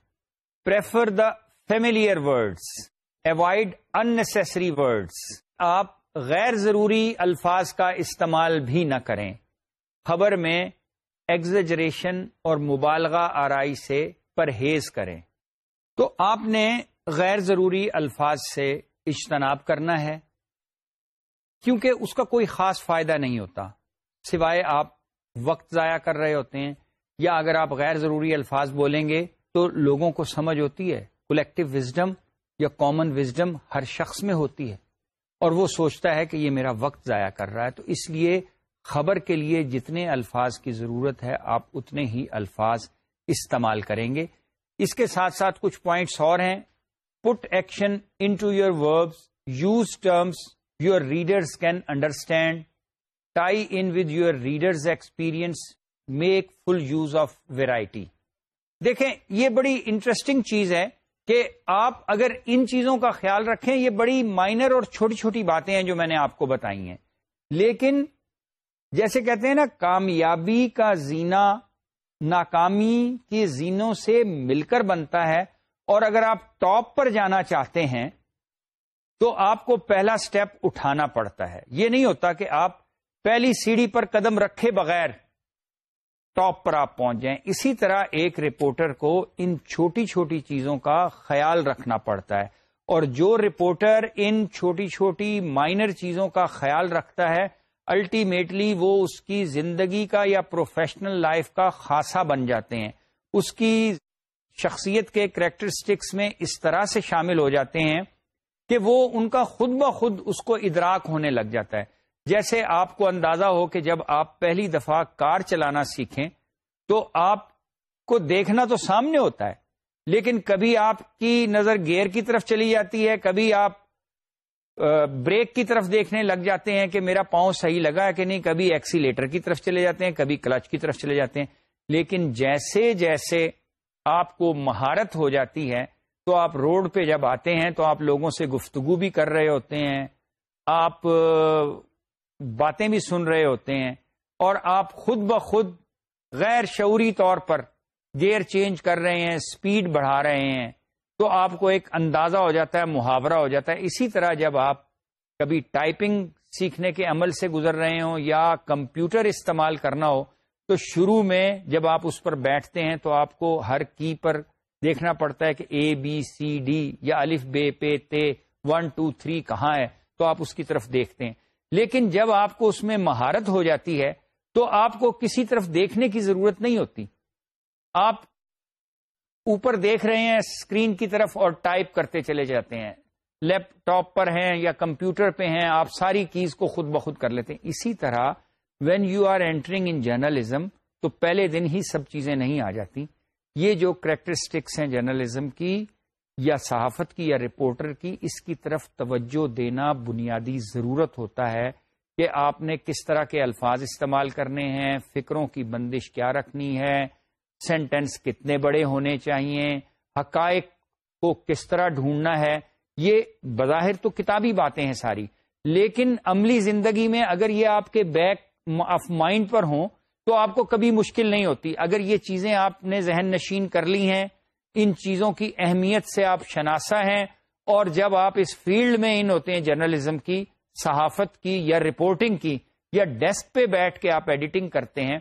Prefer the familiar words avoid unnecessary words آپ غیر ضروری الفاظ کا استعمال بھی نہ کریں۔ خبر میں ایگزجریشن اور مبالغہ آرائی سے پرہیز کریں۔ تو آپ نے غیر ضروری الفاظ سے اجتناب کرنا ہے۔ کیونکہ اس کا کوئی خاص فائدہ نہیں ہوتا۔ سوائے آپ وقت ضائع کر رہے ہوتے ہیں یا اگر آپ غیر ضروری الفاظ بولیں گے تو لوگوں کو سمجھ ہوتی ہے۔ کولیکٹو وزڈم یا کامن وزڈم ہر شخص میں ہوتی ہے اور وہ سوچتا ہے کہ یہ میرا وقت ضائع کر رہا ہے۔ تو اس لیے خبر کے لیے جتنے الفاظ کی ضرورت ہے آپ اتنے ہی الفاظ استعمال کریں گے۔ اس کے ساتھ ساتھ کچھ پوائنٹس اور ہیں۔ Put action into your verbs use terms your readers can understand tie in with your readers experience make full use of variety دیکھیں، یہ بڑی انٹرسٹنگ چیز ہے کہ آپ اگر ان چیزوں کا خیال رکھیں، یہ بڑی مائنر اور چھوٹی چھوٹی باتیں ہیں جو میں نے آپ کو بتائی ہیں۔ لیکن جیسے کہتے ہیں نا، کامیابی کا زینا ناکامی کے زینوں سے مل کر بنتا ہے۔ اور اگر آپ ٹاپ پر جانا چاہتے ہیں تو آپ کو پہلا سٹیپ اٹھانا پڑتا ہے۔ یہ نہیں ہوتا کہ آپ پہلی سیڑھی پر قدم رکھے بغیر ٹاپ پر آپ پہنچ جائیں۔ اسی طرح ایک رپورٹر کو ان چھوٹی چھوٹی چیزوں کا خیال رکھنا پڑتا ہے۔ اور جو رپورٹر ان چھوٹی چھوٹی مائنر چیزوں کا خیال رکھتا ہے الٹیمیٹلی وہ اس کی زندگی کا یا پروفیشنل لائف کا خاصا بن جاتے ہیں۔ اس کی شخصیت کے کریکٹرسٹکس میں اس طرح سے شامل ہو جاتے ہیں۔ کہ وہ ان کا خود بخود اس کو ادراک ہونے لگ جاتا ہے۔ جیسے آپ کو اندازہ ہو کہ جب آپ پہلی دفعہ کار چلانا سیکھیں، تو آپ کو دیکھنا تو سامنے ہوتا ہے، لیکن کبھی آپ کی نظر گیئر کی طرف چلی جاتی ہے، کبھی آپ بریک کی طرف دیکھنے لگ جاتے ہیں کہ میرا پاؤں صحیح لگا ہے کہ نہیں، کبھی ایکسیلیٹر کی طرف چلے جاتے ہیں، کبھی کلچ کی طرف چلے جاتے ہیں۔ لیکن جیسے جیسے آپ کو مہارت ہو جاتی ہے تو آپ روڈ پہ جب آتے ہیں تو آپ لوگوں سے گفتگو بھی کر رہے ہوتے ہیں، آپ، باتیں بھی سن رہے ہوتے ہیں اور آپ خود بخود غیر شعوری طور پر گیئر چینج کر رہے ہیں، سپیڈ بڑھا رہے ہیں، تو آپ کو ایک اندازہ ہو جاتا ہے، محاورہ ہو جاتا ہے۔ اسی طرح جب آپ کبھی ٹائپنگ سیکھنے کے عمل سے گزر رہے ہوں یا کمپیوٹر استعمال کرنا ہو، تو شروع میں جب آپ اس پر بیٹھتے ہیں تو آپ کو ہر کی پر دیکھنا پڑتا ہے کہ اے بی سی ڈی یا الف بے پے تے ون ٹو تھری کہاں ہے، تو آپ اس کی طرف دیکھتے ہیں۔ لیکن جب آپ کو اس میں مہارت ہو جاتی ہے، تو آپ کو کسی طرف دیکھنے کی ضرورت نہیں ہوتی۔ آپ اوپر دیکھ رہے ہیں اسکرین کی طرف اور ٹائپ کرتے چلے جاتے ہیں۔ لیپ ٹاپ پر ہیں یا کمپیوٹر پہ ہیں، آپ ساری کیز کو خود بخود کر لیتے ہیں۔ اسی طرح when you are entering in journalism تو پہلے دن ہی سب چیزیں نہیں آ جاتی۔ یہ جو کریکٹرسٹکس ہیں جرنلزم کی یا صحافت کی یا رپورٹر کی، اس کی طرف توجہ دینا بنیادی ضرورت ہوتا ہے کہ آپ نے کس طرح کے الفاظ استعمال کرنے ہیں، فکروں کی بندش کیا رکھنی ہے سینٹینس کتنے بڑے ہونے چاہیے، حقائق کو کس طرح ڈھونڈنا ہے، یہ بظاہر تو کتابی باتیں ہیں ساری، لیکن عملی زندگی میں اگر یہ آپ کے بیک آف مائنڈ پر ہوں تو آپ کو کبھی مشکل نہیں ہوتی۔ اگر یہ چیزیں آپ نے ذہن نشین کر لی ہیں، ان چیزوں کی اہمیت سے آپ شناسا ہیں، اور جب آپ اس فیلڈ میں ان ہوتے ہیں جرنلزم کی، صحافت کی، یا رپورٹنگ کی، یا ڈیسک پہ بیٹھ کے آپ ایڈیٹنگ کرتے ہیں،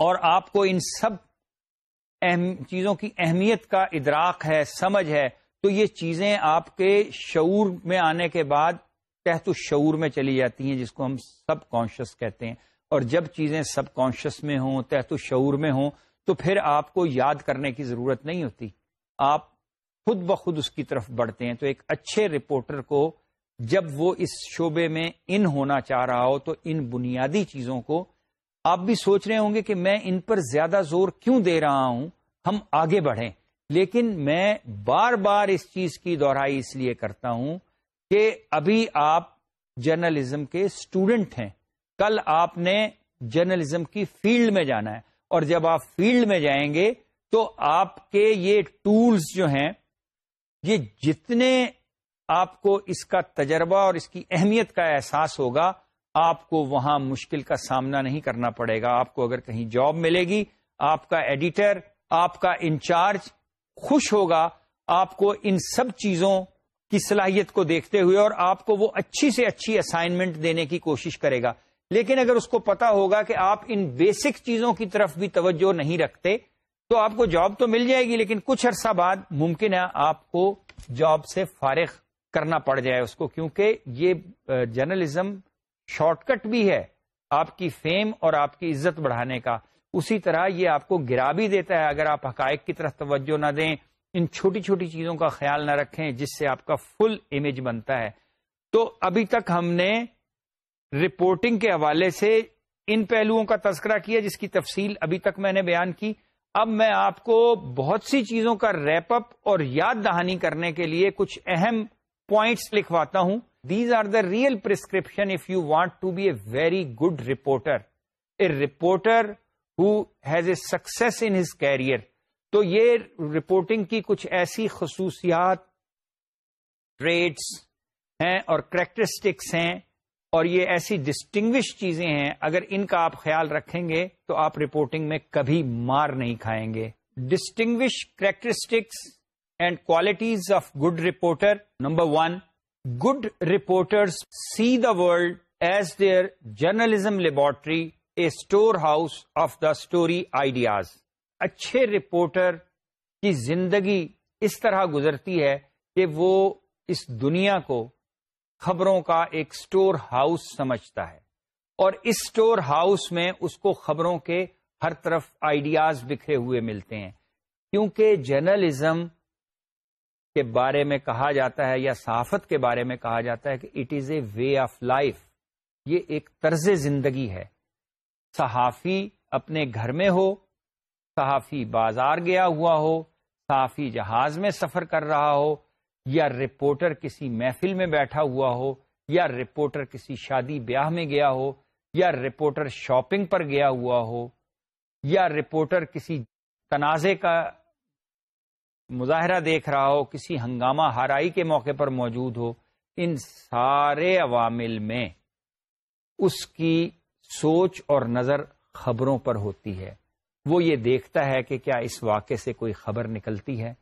اور آپ کو ان سب اہم چیزوں کی اہمیت کا ادراک ہے، سمجھ ہے، تو یہ چیزیں آپ کے شعور میں آنے کے بعد تحت شعور میں چلی جاتی ہیں، جس کو ہم سب کانشیس کہتے ہیں۔ اور جب چیزیں سب کانشیس میں ہوں، تحت شعور میں ہوں، تو پھر آپ کو یاد کرنے کی ضرورت نہیں ہوتی۔ آپ خود بخود اس کی طرف بڑھتے ہیں، تو ایک اچھے رپورٹر کو جب وہ اس شعبے میں ان ہونا چاہ رہا ہو، تو ان بنیادی چیزوں کو آپ بھی سوچ رہے ہوں گے کہ میں ان پر زیادہ زور کیوں دے رہا ہوں؟ ہم آگے بڑھیں۔ لیکن میں بار بار اس چیز کی دہرائی اس لیے کرتا ہوں کہ ابھی آپ جرنلزم کے اسٹوڈنٹ ہیں۔ کل آپ نے جرنلزم کی فیلڈ میں جانا ہے اور جب آپ فیلڈ میں جائیں گے تو آپ کے یہ ٹولز جو ہیں، یہ جتنے آپ کو اس کا تجربہ اور اس کی اہمیت کا احساس ہوگا، آپ کو وہاں مشکل کا سامنا نہیں کرنا پڑے گا۔ آپ کو اگر کہیں جاب ملے گی، آپ کا ایڈیٹر، آپ کا انچارج خوش ہوگا، آپ کو ان سب چیزوں کی صلاحیت کو دیکھتے ہوئے اور آپ کو وہ اچھی سے اچھی اسائنمنٹ دینے کی کوشش کرے گا۔ لیکن اگر اس کو پتا ہوگا کہ آپ ان بیسک چیزوں کی طرف بھی توجہ نہیں رکھتے، تو آپ کو جاب تو مل جائے گی، لیکن کچھ عرصہ بعد ممکن ہے آپ کو جاب سے فارغ کرنا پڑ جائے اس کو، کیونکہ یہ جرنلزم شارٹ کٹ بھی ہے آپ کی فیم اور آپ کی عزت بڑھانے کا۔ اسی طرح یہ آپ کو گرا بھی دیتا ہے اگر آپ حقائق کی طرف توجہ نہ دیں، ان چھوٹی چھوٹی چیزوں کا خیال نہ رکھیں، جس سے آپ کا فل امیج بنتا ہے۔ تو ابھی تک ہم نے رپورٹنگ کے حوالے سے ان پہلوؤں کا تذکرہ کیا، جس کی تفصیل ابھی تک میں نے بیان کی۔ اب میں آپ کو بہت سی چیزوں کا ریپ اپ اور یاد دہانی کرنے کے لیے کچھ اہم پوائنٹس لکھواتا ہوں۔ These are the real prescription if you want to be a very good reporter a reporter who has a success in his career تو یہ رپورٹنگ کی کچھ ایسی خصوصیات ٹریڈس ہیں اور کریکٹرسٹکس ہیں اور یہ ایسی ڈسٹنگوش چیزیں ہیں، اگر ان کا آپ خیال رکھیں گے تو آپ رپورٹنگ میں کبھی مار نہیں کھائیں گے۔ Distinguish characteristics and qualities of good reporter number one good reporter see the world as their journalism laboratory a storehouse of the story ideas اچھے رپورٹر کی زندگی اس طرح گزرتی ہے کہ وہ اس دنیا کو خبروں کا ایک سٹور ہاؤس سمجھتا ہے اور اس سٹور ہاؤس میں اس کو خبروں کے ہر طرف آئیڈیاز بکھرے ہوئے ملتے ہیں۔ کیونکہ جرنلزم کے بارے میں کہا جاتا ہے یا صحافت کے بارے میں کہا جاتا ہے کہ it is a way of life یہ ایک طرز زندگی ہے۔ صحافی اپنے گھر میں ہو، صحافی بازار گیا ہوا ہو، صحافی جہاز میں سفر کر رہا ہو یا رپورٹر کسی محفل میں بیٹھا ہوا ہو، یا رپورٹر کسی شادی بیاہ میں گیا ہو، یا رپورٹر شاپنگ پر گیا ہوا ہو، یا رپورٹر کسی تنازع کا مظاہرہ دیکھ رہا ہو، کسی ہنگامہ ہارائی کے موقع پر موجود ہو، ان سارے عوامل میں اس کی سوچ اور نظر خبروں پر ہوتی ہے۔ وہ یہ دیکھتا ہے کہ کیا اس واقعے سے کوئی خبر نکلتی ہے۔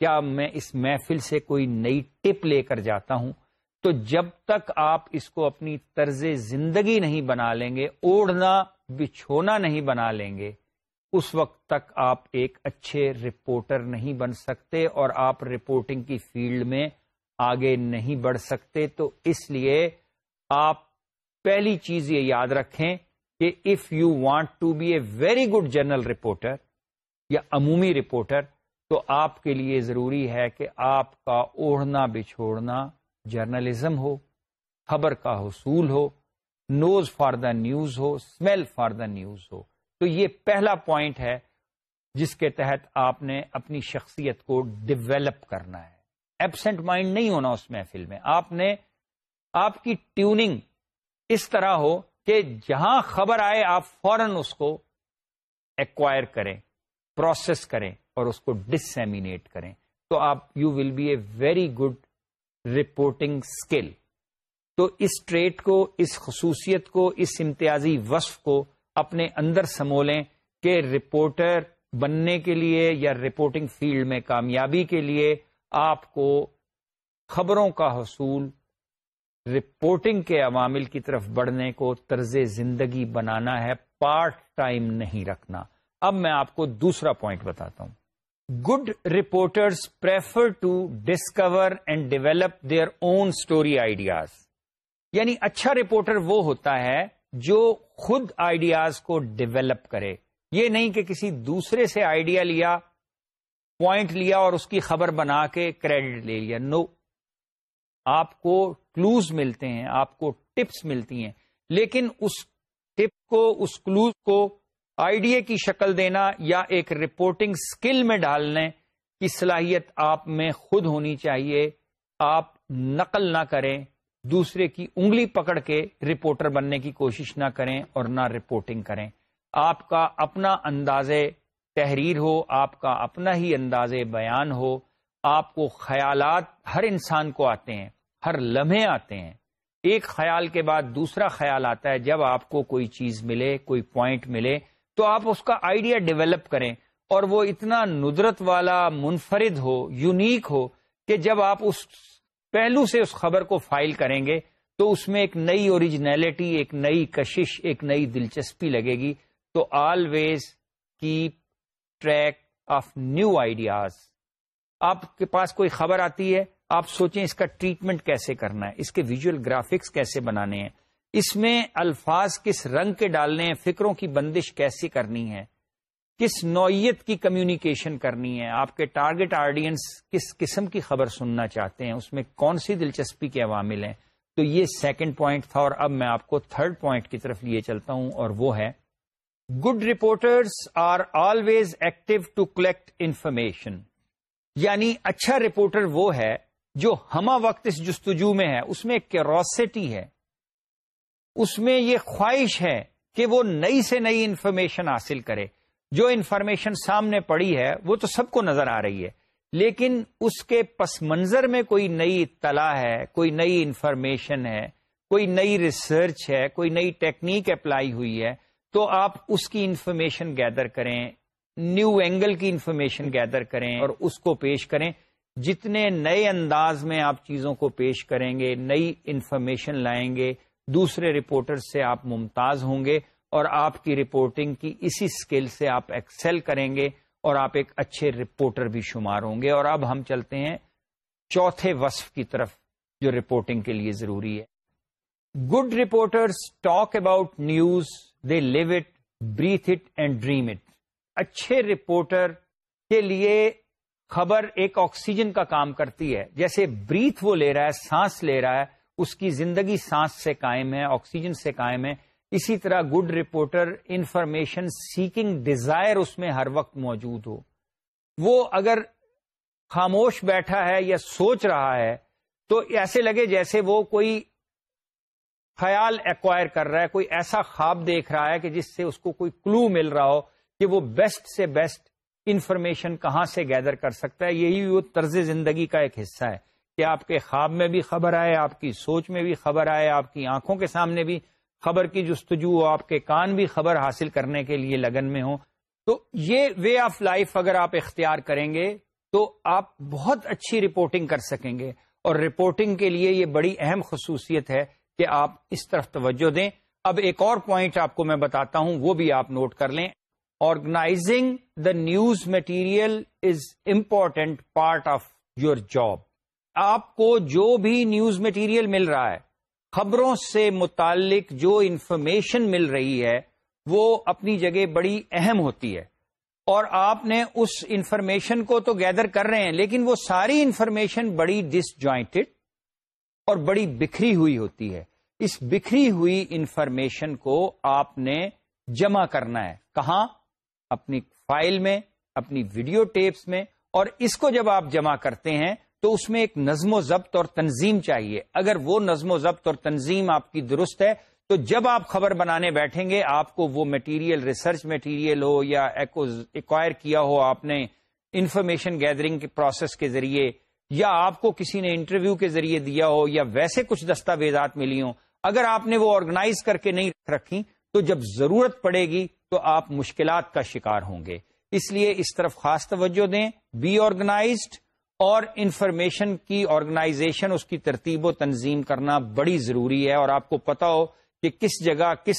کیا میں اس محفل سے کوئی نئی ٹپ لے کر جاتا ہوں؟ تو جب تک آپ اس کو اپنی طرز زندگی نہیں بنا لیں گے، اوڑھنا، بچھونا نہیں بنا لیں گے، اس وقت تک آپ ایک اچھے رپورٹر نہیں بن سکتے اور آپ رپورٹنگ کی فیلڈ میں آگے نہیں بڑھ سکتے۔ تو اس لیے آپ پہلی چیز یہ یاد رکھیں کہ if you want to be a very good general reporter یا عمومی رپورٹر تو آپ کے لیے ضروری ہے کہ آپ کا اوڑھنا بچھوڑنا جرنلزم ہو، خبر کا حصول ہو، نوز فار دا نیوز ہو، اسمیل فار دا نیوز ہو۔ تو یہ پہلا پوائنٹ ہے جس کے تحت آپ نے اپنی شخصیت کو ڈیولپ کرنا ہے۔ ایبسنٹ مائنڈ نہیں ہونا اس محفل میں۔ آپ نے آپ کی ٹیوننگ اس طرح ہو کہ جہاں خبر آئے، آپ فوراً اس کو ایکوائر کریں۔ پروسیس کریں اور اس کو ڈسمینیٹ کریں۔ تو آپ you will be a very good reporting skill تو اس ٹریٹ کو، اس خصوصیت کو، اس امتیازی وصف کو اپنے اندر سمولیں کہ رپورٹر بننے کے لیے یا رپورٹنگ فیلڈ میں کامیابی کے لیے آپ کو خبروں کا حصول رپورٹنگ کے عوامل کی طرف بڑھنے کو طرز زندگی بنانا ہے پارٹ ٹائم نہیں رکھنا۔ اب میں آپ کو دوسرا پوائنٹ بتاتا ہوں۔ Good reporters prefer to discover and develop their own story ideas یعنی اچھا رپورٹر وہ ہوتا ہے جو خود آئیڈیاز کو ڈیولپ کرے۔ یہ نہیں کہ کسی دوسرے سے آئیڈیا لیا پوائنٹ لیا اور اس کی خبر بنا کے کریڈٹ لے لیا۔ نو no. آپ کو کلوز ملتے ہیں، آپ کو ٹپس ملتی ہیں، لیکن اس ٹپ کو، اس کلوز کو آئیڈیا کی شکل دینا یا ایک رپورٹنگ سکل میں ڈالنے کی صلاحیت آپ میں خود ہونی چاہیے۔ آپ نقل نہ کریں، دوسرے کی انگلی پکڑ کے رپورٹر بننے کی کوشش نہ کریں اور نہ رپورٹنگ کریں۔ آپ کا اپنا انداز تحریر ہو، آپ کا اپنا ہی انداز بیان ہو۔ آپ کو خیالات ہر انسان کو آتے ہیں، ہر لمحے آتے ہیں۔ ایک خیال کے بعد دوسرا خیال آتا ہے۔ جب آپ کو کوئی چیز ملے، کوئی پوائنٹ ملے تو آپ اس کا آئیڈیا ڈیولپ کریں اور وہ اتنا ندرت والا منفرد ہو یونیک ہو کہ جب آپ اس پہلو سے اس خبر کو فائل کریں گے تو اس میں ایک نئی اوریجنلٹی ایک نئی کشش، ایک نئی دلچسپی لگے گی۔ تو always keep track of new ideas آپ کے پاس کوئی خبر آتی ہے، آپ سوچیں اس کا ٹریٹمنٹ کیسے کرنا ہے، اس کے ویژل گرافکس کیسے بنانے ہیں۔ اس میں الفاظ کس رنگ کے ڈالنے ہیں؟ فکروں کی بندش کیسی کرنی ہے؟ کس نوعیت کی کمیونیکیشن کرنی ہے؟ آپ کے ٹارگٹ آڈینس کس قسم کی خبر سننا چاہتے ہیں؟ اس میں کون سی دلچسپی کے عوامل ہیں؟ تو یہ سیکنڈ پوائنٹ تھا اور اب میں آپ کو تھرڈ پوائنٹ کی طرف لیے چلتا ہوں اور وہ ہے good reporters are always active to collect information یعنی اچھا رپورٹر وہ ہے جو ہما وقت اس جستجو میں ہے، اس میں کیروسٹی ہے۔ اس میں یہ خواہش ہے کہ وہ نئی سے نئی انفارمیشن حاصل کرے۔ جو انفارمیشن سامنے پڑی ہے، وہ تو سب کو نظر آ رہی ہے، لیکن اس کے پس منظر میں کوئی نئی اطلاع ہے، کوئی نئی انفارمیشن ہے، کوئی نئی ریسرچ ہے، کوئی نئی ٹیکنیک اپلائی ہوئی ہے، تو آپ اس کی انفارمیشن گیدر کریں، نیو اینگل کی انفارمیشن گیدر کریں اور اس کو پیش کریں۔ جتنے نئے انداز میں آپ چیزوں کو پیش کریں گے، نئی انفارمیشن لائیں گے دوسرے رپورٹر سے آپ ممتاز ہوں گے اور آپ کی رپورٹنگ کی اسی اسکل سے آپ ایکسل کریں گے اور آپ ایک اچھے رپورٹر بھی شمار ہوں گے۔ اور اب ہم چلتے ہیں چوتھے وصف کی طرف، جو رپورٹنگ کے لیے ضروری ہے۔ Good reporters talk about news they live it breathe it and dream it اچھے رپورٹر کے لیے خبر ایک آکسیجن کا کام کرتی ہے۔ جیسے بریتھ وہ لے رہا ہے، سانس لے رہا ہے اس کی زندگی سانس سے قائم ہے، آکسیجن سے قائم ہے۔ اسی طرح good reporter information seeking desire اس میں ہر وقت موجود ہو۔ وہ اگر خاموش بیٹھا ہے یا سوچ رہا ہے تو ایسے لگے جیسے وہ کوئی خیال ایکوائر کر رہا ہے، کوئی ایسا خواب دیکھ رہا ہے کہ جس سے اس کو کوئی کلو مل رہا ہو کہ وہ بیسٹ سے بیسٹ انفارمیشن کہاں سے گیدر کر سکتا ہے۔ یہی وہ طرز زندگی کا ایک حصہ ہے۔ کہ آپ کے خواب میں بھی خبر آئے، آپ کی سوچ میں بھی خبر آئے، آپ کی آنکھوں کے سامنے بھی خبر کی جستجو، آپ کے کان بھی خبر حاصل کرنے کے لیے لگن میں ہوں۔ تو یہ وے آف لائف اگر آپ اختیار کریں گے تو آپ بہت اچھی رپورٹنگ کر سکیں گے۔ اور رپورٹنگ کے لیے یہ بڑی اہم خصوصیت ہے کہ آپ اس طرف توجہ دیں۔ اب ایک اور پوائنٹ آپ کو میں بتاتا ہوں، وہ بھی آپ نوٹ کر لیں۔ Organising the news material is important part of your job آپ کو جو بھی نیوز مٹیریل مل رہا ہے، خبروں سے متعلق جو انفارمیشن مل رہی ہے، وہ اپنی جگہ بڑی اہم ہوتی ہے۔ اور آپ نے اس انفارمیشن کو تو گیدر کر رہے ہیں، لیکن وہ ساری انفارمیشن بڑی ڈس جوائنٹڈ اور بڑی بکھری ہوئی ہوتی ہے۔ اس بکھری ہوئی انفارمیشن کو آپ نے جمع کرنا ہے۔ کہاں؟ اپنی فائل میں، اپنی ویڈیو ٹیپس میں۔ اور اس کو جب آپ جمع کرتے ہیں تو اس میں ایک نظم و ضبط اور تنظیم چاہیے۔ اگر وہ نظم و ضبط اور تنظیم آپ کی درست ہے، تو جب آپ خبر بنانے بیٹھیں گے، آپ کو وہ میٹیریل ریسرچ میٹیریل ہو یا ایکوائر کیا ہو، آپ نے انفارمیشن گیدرنگ کے پروسیس کے ذریعے، یا آپ کو کسی نے انٹرویو کے ذریعے دیا ہو، یا ویسے کچھ دستاویزات ملی ہوں۔ اگر آپ نے وہ آرگنائز کر کے نہیں رکھی، تو جب ضرورت پڑے گی، تو آپ مشکلات کا شکار ہوں گے۔ اس لیے اس طرف خاص توجہ دیں۔ بی آرگنائزڈ اور انفارمیشن کی آرگنائزیشن، اس کی ترتیب و تنظیم کرنا بڑی ضروری ہے اور آپ کو پتا ہو کہ کس جگہ کس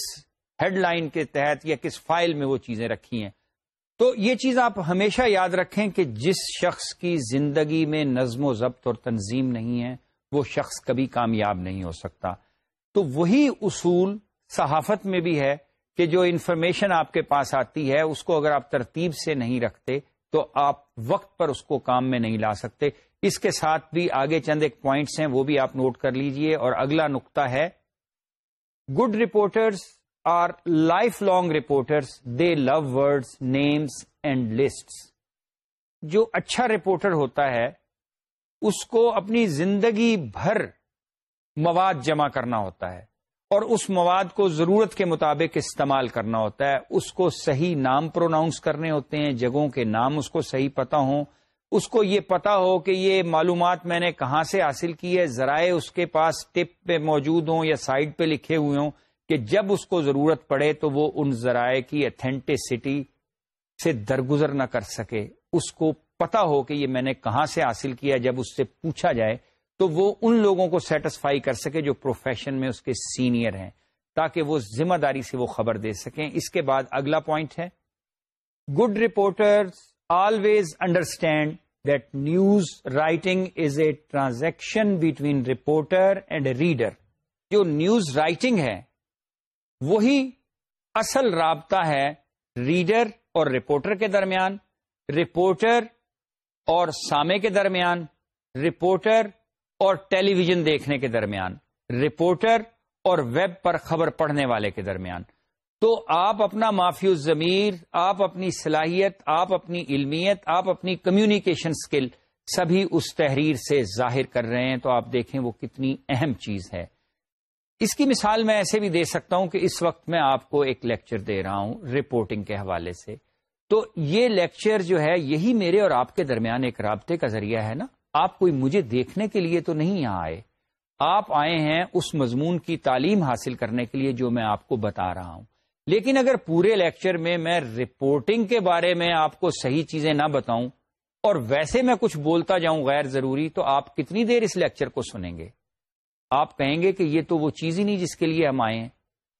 ہیڈ لائن کے تحت یا کس فائل میں وہ چیزیں رکھی ہیں۔ تو یہ چیز آپ ہمیشہ یاد رکھیں کہ جس شخص کی زندگی میں نظم و ضبط اور تنظیم نہیں ہے، وہ شخص کبھی کامیاب نہیں ہو سکتا۔ تو وہی اصول صحافت میں بھی ہے کہ جو انفارمیشن آپ کے پاس آتی ہے، اس کو اگر آپ ترتیب سے نہیں رکھتے تو آپ وقت پر اس کو کام میں نہیں لا سکتے۔ اس کے ساتھ بھی آگے چند ایک پوائنٹس ہیں، وہ بھی آپ نوٹ کر لیجیے۔ اور اگلا نقطہ ہے good reporters are lifelong reporters they love words names and list جو اچھا رپورٹر ہوتا ہے، اس کو اپنی زندگی بھر مواد جمع کرنا ہوتا ہے۔ اور اس مواد کو ضرورت کے مطابق استعمال کرنا ہوتا ہے۔ اس کو صحیح نام پروناؤنس کرنے ہوتے ہیں، جگہوں کے نام اس کو صحیح پتا ہوں۔ اس کو یہ پتا ہو کہ یہ معلومات میں نے کہاں سے حاصل کی ہے۔ ذرائع اس کے پاس ٹپ پہ موجود ہوں یا سائڈ پہ لکھے ہوئے ہوں کہ جب اس کو ضرورت پڑے تو وہ ان ذرائع کی اتھینٹسٹی سے درگزر نہ کر سکے۔ اس کو پتا ہو کہ یہ میں نے کہاں سے حاصل کیا جب اس سے پوچھا جائے تو وہ ان لوگوں کو سیٹسفائی کر سکے جو پروفیشن میں اس کے سینئر ہیں، تاکہ وہ ذمہ داری سے وہ خبر دے سکیں۔ اس کے بعد اگلا پوائنٹ ہے۔ Good reporter always understand that news writing is a transaction between reporter and reader جو نیوز رائٹنگ ہے، وہی اصل رابطہ ہے ریڈر اور رپورٹر کے درمیان رپورٹر اور سامے کے درمیان رپورٹر اور ٹیلی ویژن دیکھنے کے درمیان، رپورٹر اور ویب پر خبر پڑھنے والے کے درمیان۔ تو آپ اپنا معافی ضمیر، آپ اپنی صلاحیت، آپ اپنی علمیت، آپ اپنی کمیونیکیشن سکل سبھی اس تحریر سے ظاہر کر رہے ہیں تو آپ دیکھیں وہ کتنی اہم چیز ہے۔ اس کی مثال میں ایسے بھی دے سکتا ہوں کہ اس وقت میں آپ کو ایک لیکچر دے رہا ہوں رپورٹنگ کے حوالے سے۔ تو یہ لیکچر جو ہے، یہی میرے اور آپ کے درمیان ایک رابطے کا ذریعہ ہے نا؟ آپ کوئی مجھے دیکھنے کے لیے تو نہیں یہاں آئے۔ آپ آئے ہیں اس مضمون کی تعلیم حاصل کرنے کے لیے جو میں آپ کو بتا رہا ہوں۔ لیکن اگر پورے لیکچر میں میں رپورٹنگ کے بارے میں آپ کو صحیح چیزیں نہ بتاؤں اور ویسے میں کچھ بولتا جاؤں غیر ضروری تو آپ کتنی دیر اس لیکچر کو سنیں گے؟ آپ کہیں گے کہ یہ تو وہ چیز ہی نہیں جس کے لیے ہم آئے ہیں۔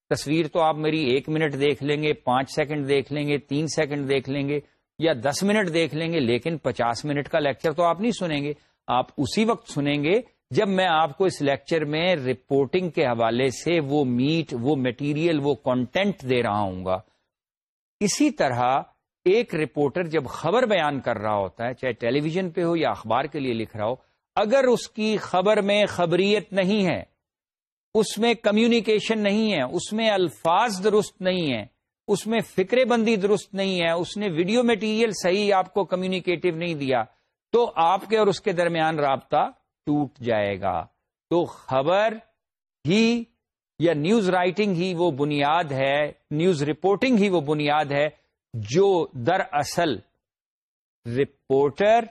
تصویر تو آپ میری ایک منٹ دیکھ لیں گے، پانچ سیکنڈ دیکھ لیں گے، تین سیکنڈ دیکھ لیں گے۔ یا دس منٹ دیکھ لیں گے، لیکن پچاس منٹ کا لیکچر تو آپ نہیں سنیں گے۔ آپ اسی وقت سنیں گے جب میں آپ کو اس لیکچر میں رپورٹنگ کے حوالے سے وہ میٹ وہ میٹیریل وہ کانٹینٹ دے رہا ہوں گا۔ اسی طرح ایک رپورٹر جب خبر بیان کر رہا ہوتا ہے، چاہے ٹیلی ویژن پہ ہو یا اخبار کے لیے لکھ رہا ہو، اگر اس کی خبر میں خبریت نہیں ہے، اس میں کمیونیکیشن نہیں ہے، اس میں الفاظ درست نہیں ہے اس میں فکر بندی درست نہیں ہے، اس نے ویڈیو میٹیریل صحیح آپ کو کمیونیکیٹو نہیں دیا، تو آپ کے اور اس کے درمیان رابطہ ٹوٹ جائے گا۔ تو خبر ہی یا نیوز رائٹنگ ہی وہ بنیاد ہے، نیوز رپورٹنگ ہی وہ بنیاد ہے جو در اصل رپورٹر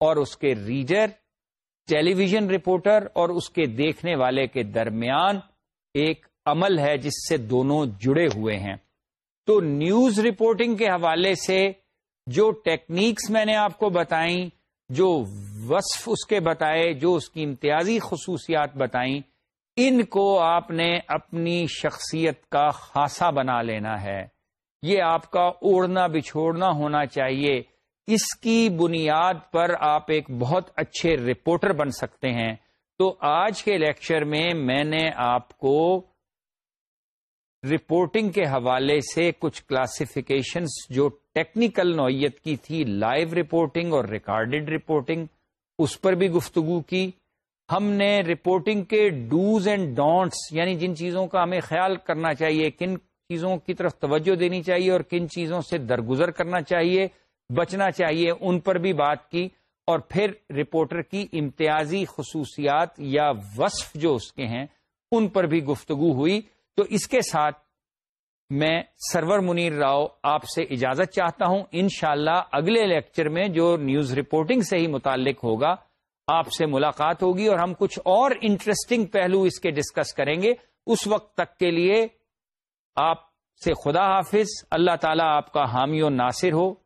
اور اس کے ریڈر ٹیلی ویژن رپورٹر اور اس کے دیکھنے والے کے درمیان ایک عمل ہے جس سے دونوں جڑے ہوئے ہیں۔ تو نیوز رپورٹنگ کے حوالے سے جو ٹیکنیکس میں نے آپ کو بتائیں، جو وصف اس کے بتائے، جو اس کی امتیازی خصوصیات بتائیں، ان کو آپ نے اپنی شخصیت کا خاصا بنا لینا ہے۔ یہ آپ کا اوڑنا بچھوڑنا ہونا چاہیے۔ اس کی بنیاد پر آپ ایک بہت اچھے رپورٹر بن سکتے ہیں۔ تو آج کے لیکچر میں میں نے آپ کو رپورٹنگ کے حوالے سے کچھ کلاسیفیکیشنز جو ٹیکنیکل نوعیت کی تھی لائیو رپورٹنگ اور ریکارڈڈ رپورٹنگ اس پر بھی گفتگو کی۔ ہم نے رپورٹنگ کے ڈوز اینڈ ڈونٹس یعنی جن چیزوں کا ہمیں خیال کرنا چاہیے، کن چیزوں کی طرف توجہ دینی چاہیے اور کن چیزوں سے درگزر کرنا چاہیے، بچنا چاہیے، ان پر بھی بات کی۔ اور پھر رپورٹر کی امتیازی خصوصیات یا وصف جو اس کے ہیں، ان پر بھی گفتگو ہوئی۔ تو اس کے ساتھ میں سرور منیر راؤ آپ سے اجازت چاہتا ہوں، انشاءاللہ اگلے لیکچر میں جو نیوز رپورٹنگ سے ہی متعلق ہوگا، آپ سے ملاقات ہوگی اور ہم کچھ اور انٹرسٹنگ پہلو اس کے ڈسکس کریں گے۔ اس وقت تک کے لیے آپ سے خدا حافظ۔ اللہ تعالیٰ آپ کا حامی و ناصر ہو۔